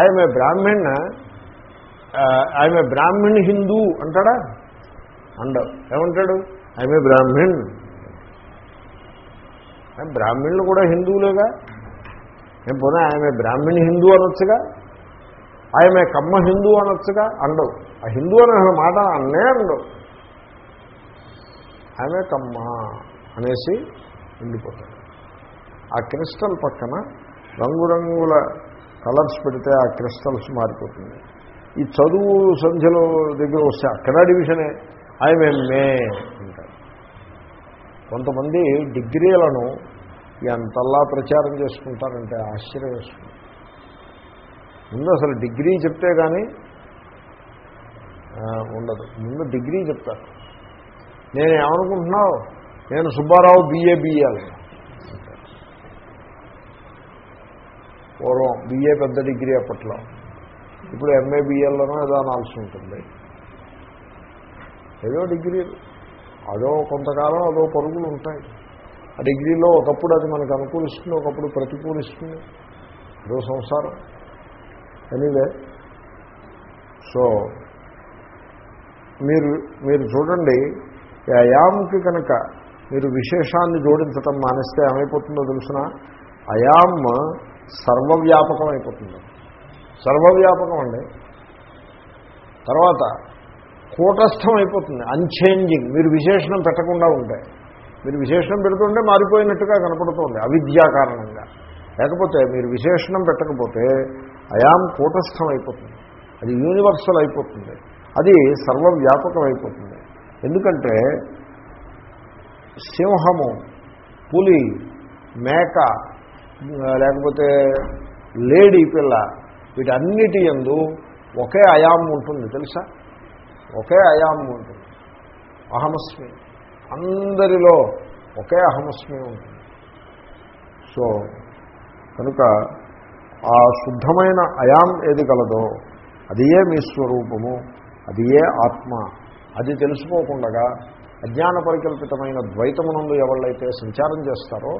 Speaker 1: I'm a Brahmin I'm a Brahmin Hindu అంటాడా? అండవు. ఏమంటాడు? ఐఎమ్ ఏ బ్రాహ్మణ్ బ్రాహ్మణులు కూడా హిందువులేగా? ఏం పోనీ ఆయన బ్రాహ్మణ్ హిందూ అనొచ్చుగా? ఆయమే కమ్మ హిందూ అనొచ్చుగా? అండవు. ఆ హిందూ అనే మాట అన్నే అండవు. ఆమె కమ్మ అనేసి ఉండిపోతాడు. ఆ క్రిస్టల్ పక్కన రంగురంగుల కలర్స్ పెడితే ఆ క్రిస్టల్స్ మారిపోతుంది. ఈ చదువు సంధ్యలో దగ్గర వస్తే అక్కడ డివిజనే ఆయమే మే అంటారు. కొంతమంది డిగ్రీలను ఎంతల్లా ప్రచారం చేసుకుంటారంటే ఆశ్చర్యం వేసుకుంటారు ముందు అసలు డిగ్రీ చెప్తే కానీ ఉండదు. ముందు డిగ్రీ చెప్తారు నేను ఏమనుకుంటున్నావు? నేను సుబ్బారావు బిఏ బియ్యాలి పూర్వం బిఏ పెద్ద డిగ్రీ అప్పట్లో. ఇప్పుడు ఎంఏ బిఎల్లోనో ఏదో అనాల్సి ఉంటుంది. ఏదో డిగ్రీ. అదో కొంతకాలం అదో పరుగులు ఉంటాయి. ఆ డిగ్రీలో ఒకప్పుడు అది మనకు అనుకూలిస్తుంది ఒకప్పుడు ప్రతికూలిస్తుంది. ఏదో సంసారం. ఎనీవే సో మీరు మీరు చూడండి అయాంకి కనుక మీరు విశేషాన్ని జోడించటం మానేస్తే ఏమైపోతుందో తెలిసిన? అయాం సర్వవ్యాపకం అయిపోతుంది సర్వవ్యాపకం అండి తర్వాత కూటస్థం అయిపోతుంది అన్చేంజింగ్ మీరు విశేషణం పెట్టకుండా ఉంటాయి మీరు విశేషణం పెడుతుంటే మారిపోయినట్టుగా కనపడుతుంది. అవిద్యా కారణంగా. లేకపోతే మీరు విశేషణం పెట్టకపోతే అయాం కూటస్థం అయిపోతుంది అది యూనివర్సల్ అయిపోతుంది. అది సర్వవ్యాపకం అయిపోతుంది ఎందుకంటే సింహము పులి మేక లేకపోతే లేడీ పిల్ల వీటన్నిటి ఎందు ఒకే అయాం ఉంటుంది తెలుసా? ఒకే అయాం ఉంటుంది. అహమస్మి. అందరిలో ఒకే అహమస్మి ఉంటుంది. సో కనుక ఆ శుద్ధమైన అయాం ఏది కలదో అది ఏ మీ స్వరూపము ఏ ఆత్మ అది తెలుసుకోకుండా అజ్ఞాన పరికల్పితమైన ద్వైతమునందు ఎవళ్ళైతే సంచారం చేస్తారో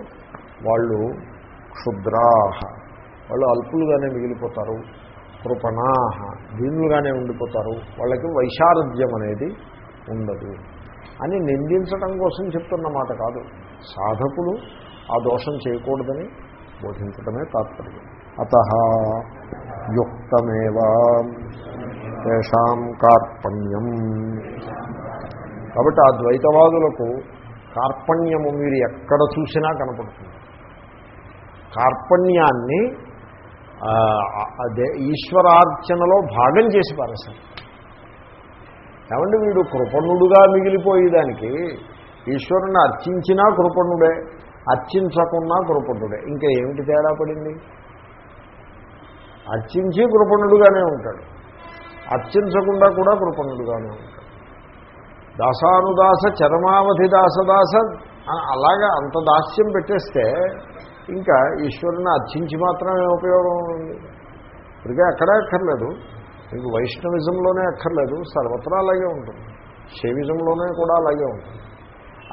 Speaker 1: వాళ్ళు క్షుద్రాహ. వాళ్ళు అల్పులుగానే మిగిలిపోతారు కృపణాహ దీనులుగానే ఉండిపోతారు వాళ్ళకి వైశారథ్యం అనేది ఉండదు. అని నిందించడం కోసం చెప్తున్న మాట కాదు. సాధకులు ఆ దోషం చేయకూడదని బోధించడమే తాత్పర్యం. అత యుక్తమేవా కార్పణ్యం కాబట్టి ఆ ద్వైతవాదులకు కార్పణ్యము మీరు ఎక్కడ చూసినా కనపడుతుంది. కార్పణ్యాన్ని అదే ఈశ్వరార్చనలో భాగం చేసి పారేశారు. ఏమంటే వీడు కృపణుడుగా మిగిలిపోయేదానికి ఈశ్వరుని అర్చించినా కృపణుడే అర్చించకున్నా కృపణుడే. ఇంకా ఏమిటి తేడా పడింది? అర్చించి కృపణుడుగానే ఉంటాడు. అర్చించకుండా కూడా కృపణుడుగానే ఉంటాడు. దాసానుదాస చరమావధి దాసదాస అలాగా అంత దాస్యం పెట్టేస్తే ఇంకా ఈశ్వరుని అర్చించి మాత్రమే ఉపయోగం ఉంది. ఇప్పటికే అక్కడే అక్కర్లేదు. మీకు వైష్ణవిజంలోనే అక్కర్లేదు. సర్వత్రా అలాగే ఉంటుంది. శైవిజంలోనే కూడా అలాగే ఉంటుంది.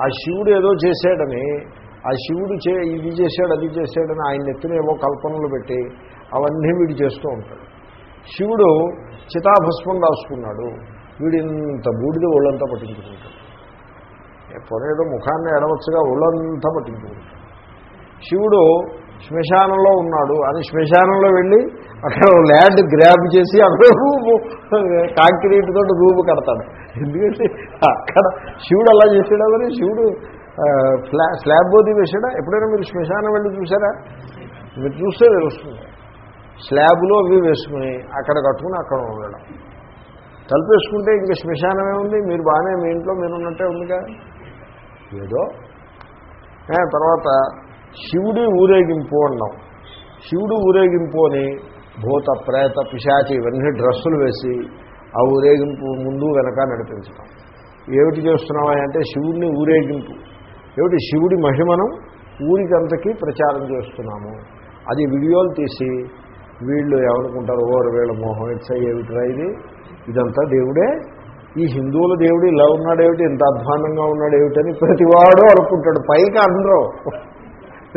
Speaker 1: ఆ శివుడు ఏదో చేశాడని ఆ శివుడు చే ఇది చేశాడు అది చేశాడని ఆయన నెత్తిన ఏవో కల్పనలు పెట్టి అవన్నీ వీడు చేస్తూ ఉంటాడు. శివుడు చితాభస్మం రాసుకున్నాడు. వీడు ఇంత బూడిద ఒళ్ళంతా పట్టించుకుంటాడు. పొనేదో ముఖాన్ని ఎడవచ్చుగా ఒళ్ళంతా పట్టించుకుంటాడు. శివుడు శ్మశానంలో ఉన్నాడు. అని శ్మశానంలో వెళ్ళి అక్కడ ల్యాండ్ గ్రాబ్ చేసి అక్కడ రూపు కాంక్రీట్ తోటి రూపు కడతాడు. ఎందుకంటే అక్కడ శివుడు అలా చేసాడా మరి? శివుడు స్లాబ్ బోధి వేసాడా ఎప్పుడైనా మీరు శ్మశానం వెళ్ళి చూసారా మీరు చూస్తే తెలుస్తుంది. స్లాబ్లో అవి వేసుకుని అక్కడ కట్టుకుని అక్కడ ఉండడం. తలుపేసుకుంటే ఇంకా శ్మశానమే ఉంది మీరు బాగానే మీ ఇంట్లో మీరు ఉన్నట్టే ఉందిగా? ఏదో. తర్వాత శివుడి ఊరేగింపు అన్నాం. శివుడు ఊరేగింపు అని భూత ప్రేత పిశాచి ఇవన్నీ డ్రెస్సులు వేసి ఆ ఊరేగింపు ముందు వెనక నడిపించడం. ఏమిటి చేస్తున్నావా అంటే శివుడిని ఊరేగింపు. ఏమిటి? శివుడి మహిమను ఊరికంతకీ ప్రచారం చేస్తున్నాము. అది వీడియోలు తీసి వీళ్ళు ఏమనుకుంటారు? ఓరు వీళ్ళ మోహం ఇచ్చా ఏమిట్రా ఇది? ఇదంతా దేవుడే. ఈ హిందువుల దేవుడు ఇలా ఉన్నాడేమిటి? ఇంత అధ్వానంగా ఉన్నాడేమిటని ప్రతివాడు అనుకుంటాడు. పైకి అందరూ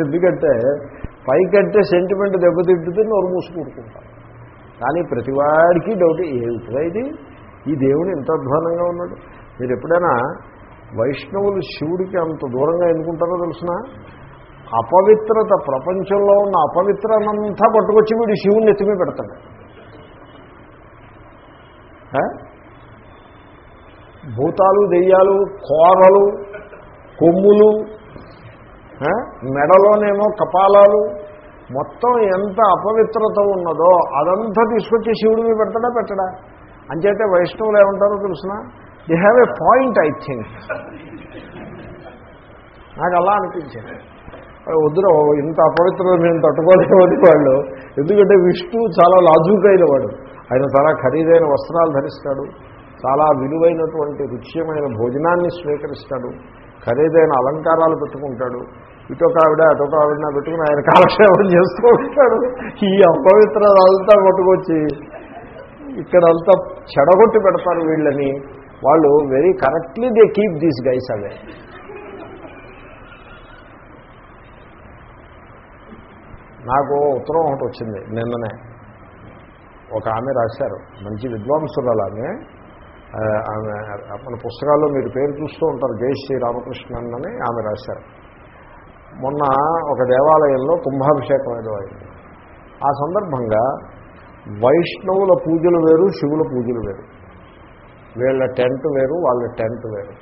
Speaker 1: ఎందుకంటే పైకంటే సెంటిమెంట్ దెబ్బతింటుంది నోరు మూసుకుంటారు కానీ ప్రతివాడికి డౌట్ ఏమిటిరా ఇది? ఈ దేవుడు ఇంత అధ్వానంగా ఉన్నాడు. మీరు ఎప్పుడైనా వైష్ణవులు శివుడికి అంత దూరంగా ఎన్నుకుంటారో తెలిసినా? అపవిత్రత ప్రపంచంలో ఉన్న అపవిత్రనంతా పట్టుకొచ్చి వీడు శివుని ఎత్తిమీ పెడతాడు. భూతాలు దెయ్యాలు కోరలు కొమ్ములు మెడలోనేమో కపాలాలు మొత్తం ఎంత అపవిత్రత ఉన్నదో అదంతా తీసుకొచ్చి శివుడి మీద పెడతాడా పెట్టడా? అంచేతే వైష్ణవులు ఏమంటారో తెలుసిన? They have a point I think నాకు అలా అనిపించింది. వద్దురా ఇంత అపవిత్రత మేము తట్టుకోలేమని వాళ్ళు. ఎందుకంటే విష్ణు చాలా లాజుకైన వాడు. ఆయన చాలా ఖరీదైన వస్త్రాలు ధరిస్తాడు. చాలా విలువైనటువంటి రుచ్యమైన భోజనాన్ని స్వీకరిస్తాడు. ఖరీదైన అలంకారాలు పెట్టుకుంటాడు. ఇటొక ఆవిడ అటొక ఆవిడ పెట్టుకుని ఆయన కాలక్షేపం చేస్తూ ఉంటాడు. ఈ అపవిత్రత అంతా కొట్టుకొచ్చి ఇక్కడంతా చెడగొట్టి పెడతారు వీళ్ళని. వాళ్ళు very correctly they keep these guys away నాకు ఉత్తరం ఒకటి వచ్చింది నిన్ననే. ఒక ఆమె రాశారు మంచి విద్వాంసురాలు ఆమె ఆమె మన పుస్తకాల్లో మీరు పేరు చూస్తూ ఉంటారు జై శ్రీ రామకృష్ణన్ అని ఆమె రాశారు. మొన్న ఒక దేవాలయంలో కుంభాభిషేకం ఏదో అయింది. ఆ సందర్భంగా వైష్ణవుల పూజలు వేరు శివుల పూజలు వేరు. వీళ్ళ టెంట్ వేరు వాళ్ళ టెంట్ వేరు.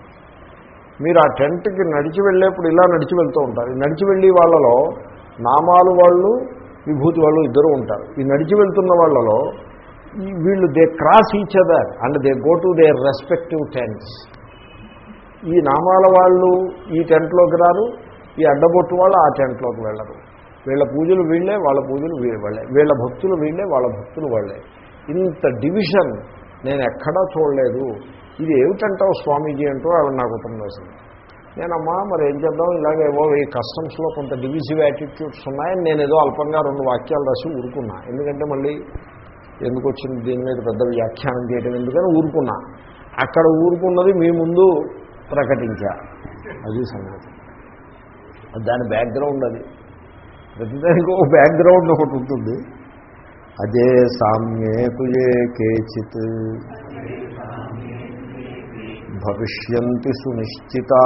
Speaker 1: మీరు ఆ టెంట్కి నడిచి వెళ్ళేప్పుడు ఇలా నడిచి వెళ్తూ ఉంటారు. నడిచి వెళ్ళి వాళ్ళలో నామాలు వాళ్ళు విభూతి వాళ్ళు ఇద్దరు ఉంటారు. ఈ నడిచి వెళ్తున్న వాళ్ళలో వీళ్ళు they cross each other and they go to their respective tents. ఈ నామాల వాళ్ళు ఈ టెంట్లోకి రారు ఈ అడ్డబొట్టు వాళ్ళు ఆ టెంట్లోకి వెళ్ళరు. వీళ్ళ పూజలు వీళ్ళే వాళ్ళ పూజలు వీళ్ళే వాళ్ళే. వీళ్ళ భక్తులు వీళ్ళే వాళ్ళ భక్తులు వాళ్ళే. ఇంత డివిజన్ నేను ఎక్కడా చూడలేదు. ఇది ఏమిటంటావు స్వామీజీ అంటూ ఆవిడ నాకు ఉపన్యాసం వేసింది నేనమ్మా మరి ఏం చేద్దాం? ఇలాగే ఏవో ఈ కస్టమ్స్లో కొంత డివిజివ్ యాటిట్యూడ్స్ ఉన్నాయని నేను ఏదో అల్పంగా రెండు వాక్యాలు రాసి ఊరుకున్నా. ఎందుకంటే మళ్ళీ ఎందుకు వచ్చింది? దీని మీద పెద్ద వ్యాఖ్యానం చేయడం ఎందుకని ఊరుకున్నా. అక్కడ ఊరుకున్నది మీ ముందు ప్రకటించా. అది సంగతి. దాని బ్యాక్గ్రౌండ్ అది. ప్రతిదానికి ఒక బ్యాక్గ్రౌండ్ ఒకటి ఉంటుంది. అదే సామ్యే కుయే కేచిత్. భవిష్యంతి సునిశ్చితా.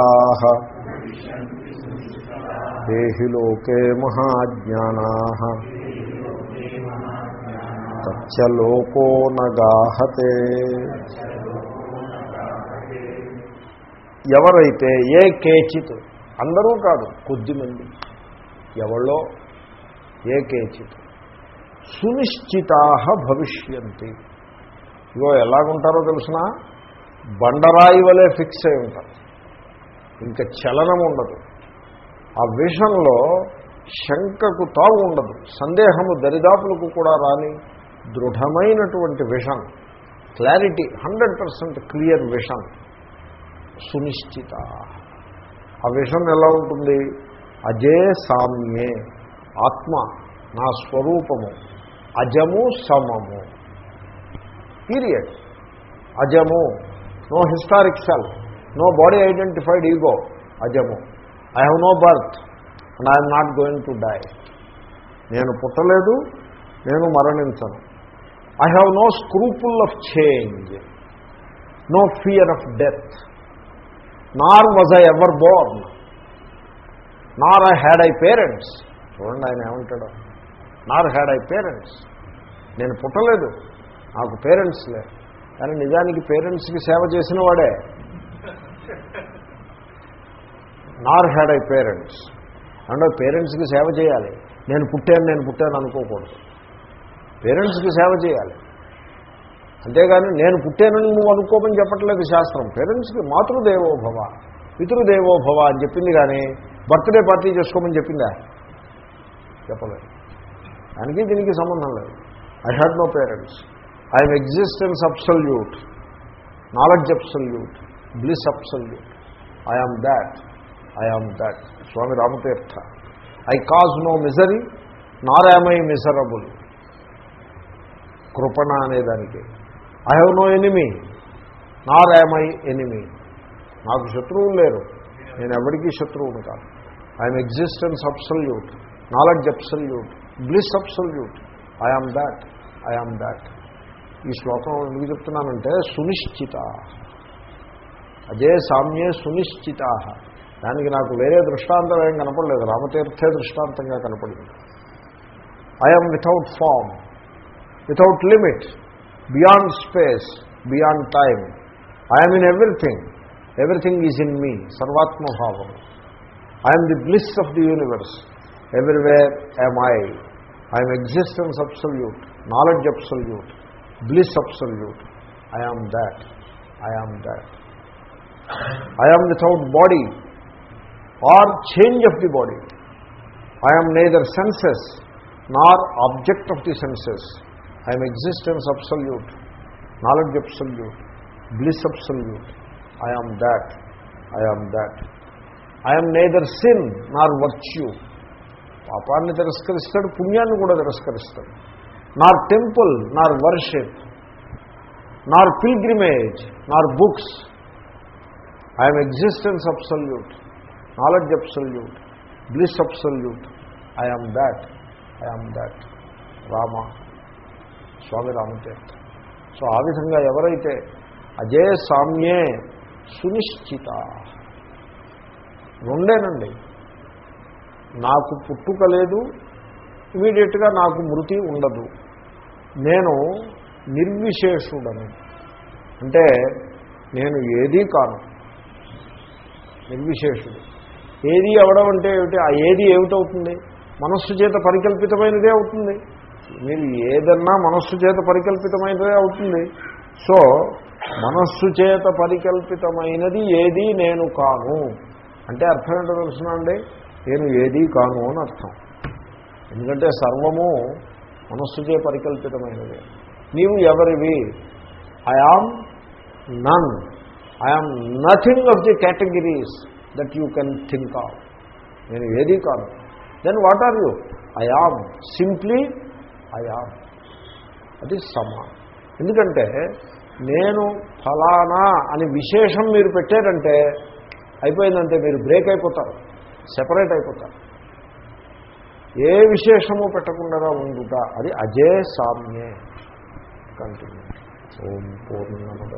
Speaker 1: దేహి లోకే మహాజ్ఞానా. తచ్చలోకో నగాహతే. ఎవరైతే ఏ కేచిత్ అందరూ కాదు కొద్దిమంది ఎవళ్ళో? ఏ కేచిత్. సునిశ్చితా భవిష్యంతి. ఇగో ఎలాగుంటారో తెలిసినా? బండరాయి వలె ఫిక్స్ అయి ఉంటారు. ఇంకా చలనం ఉండదు. ఆ విషంలో శంకకు తావు ఉండదు. సందేహము దరిదాపులకు కూడా రాని దృఢమైనటువంటి విషం క్లారిటీ హండ్రెడ్ పర్సెంట్ క్లియర్ విషం సునిశ్చిత. ఆ విషం ఎలా ఉంటుంది? అజే సామ్యే ఆత్మ నా స్వరూపము అజము సమము. Period. అజము no historic cell no body identified ego అజము I have no birth and I'm not going to die నేను పుట్టలేదు నేను మరణించను. I have no scruple of change no fear of death nor was I ever born nor I had I parents చూడండి ఆయన ఏమంటాడు. Nor had I parents నేను పుట్టలేదు. నాకు parents లేదు కానీ నిజానికి పేరెంట్స్కి సేవ చేసిన వాడే నార్ హ్యాడ్ ఐ పేరెంట్స్ అంటే పేరెంట్స్కి సేవ చేయాలి. నేను పుట్టాను నేను పుట్టాను అనుకోకూడదు. పేరెంట్స్కి సేవ చేయాలి. అంతేగాని నేను పుట్టానని నువ్వు అనుకోమని చెప్పట్లేదు శాస్త్రం. పేరెంట్స్కి మాతృదేవోభవ పితృదేవోభవ అని చెప్పింది కానీ బర్త్డే పార్టీ చేసుకోమని చెప్పిందా? చెప్పలేదు. దానికి దీనికి సంబంధం లేదు. I had no parents I'm existence absolute knowledge absolute bliss absolute I am that I am that Swami Ramatirtha I cause no misery nor am I miserable కృపణ అనేదానికి I have no enemy nor am I enemy నాకు శత్రువులు లేరు నేను ఎవరికీ శత్రువును కాదు I'm existence absolute knowledge absolute bliss absolute I am that I am that ఈ శ్లోకం ఎందుకు చెప్తున్నానంటే సునిశ్చిత. అదే సామ్యే సునిశ్చిత. దానికి నాకు వేరే దృష్టాంతం ఏం కనపడలేదు. రామతీర్థే దృష్టాంతంగా కనపడింది. I'm without form without limit beyond space beyond time I'm in everything everything is in me సర్వాత్మభావం I'm the bliss of the universe everywhere I'm I I'm existence absolute knowledge absolute bliss absolute I am that I am that I am without body or change of the body I I'm neither senses nor object of the senses I I'm existence absolute knowledge absolute bliss absolute I am that I am that I'm neither sin nor virtue పాపాన్ని తిరస్కరిస్తాడు పుణ్యాన్ని కూడా తిరస్కరిస్తాడు. నార్ temple Nar worship nor pilgrimage nor books. I'm existence absolute knowledge absolute bliss absolute I'm that I'm that Rama Swami Ramatirtha so ఆ విధంగా ఎవరైతే అజయ సామ్యే సునిశ్చిత రెండేనండి. నాకు పుట్టుక లేదు ఇమీడియట్గా నాకు మృతి ఉండదు. నేను నిర్విశేషుడను. అంటే నేను ఏదీ కాను. నిర్విశేషుడు. ఏది అవడం అంటే ఏమిటి? ఆ ఏది ఏమిటవుతుంది? మనస్సు చేత పరికల్పితమైనదే అవుతుంది. మీరు ఏదన్నా మనస్సు చేత పరికల్పితమైనదే అవుతుంది. సో మనస్సు చేత పరికల్పితమైనది ఏది నేను కాను. అంటే అర్థం ఏంటో తెలుసునండి నేను ఏదీ కాను అని అర్థం. ఎందుకంటే సర్వము మనస్సుచే పరికల్పితమైనది. నీవు ఎవరివి? I am none I am nothing of the categories that you can think of నేను ఏది కాదు. Then what are you I am simply I am అది సమా ఎందుకంటే నేను ఫలానా అని విశేషం మీరు పెట్టారంటే అయిపోయిందంటే మీరు బ్రేక్ అయిపోతారు. సెపరేట్ అయిపోతారు. ఏ విశేషము పెట్టకుండా ఉండుట? అది అజే సామ్యే కంటిన్యూ. ఓం పూర్ణమద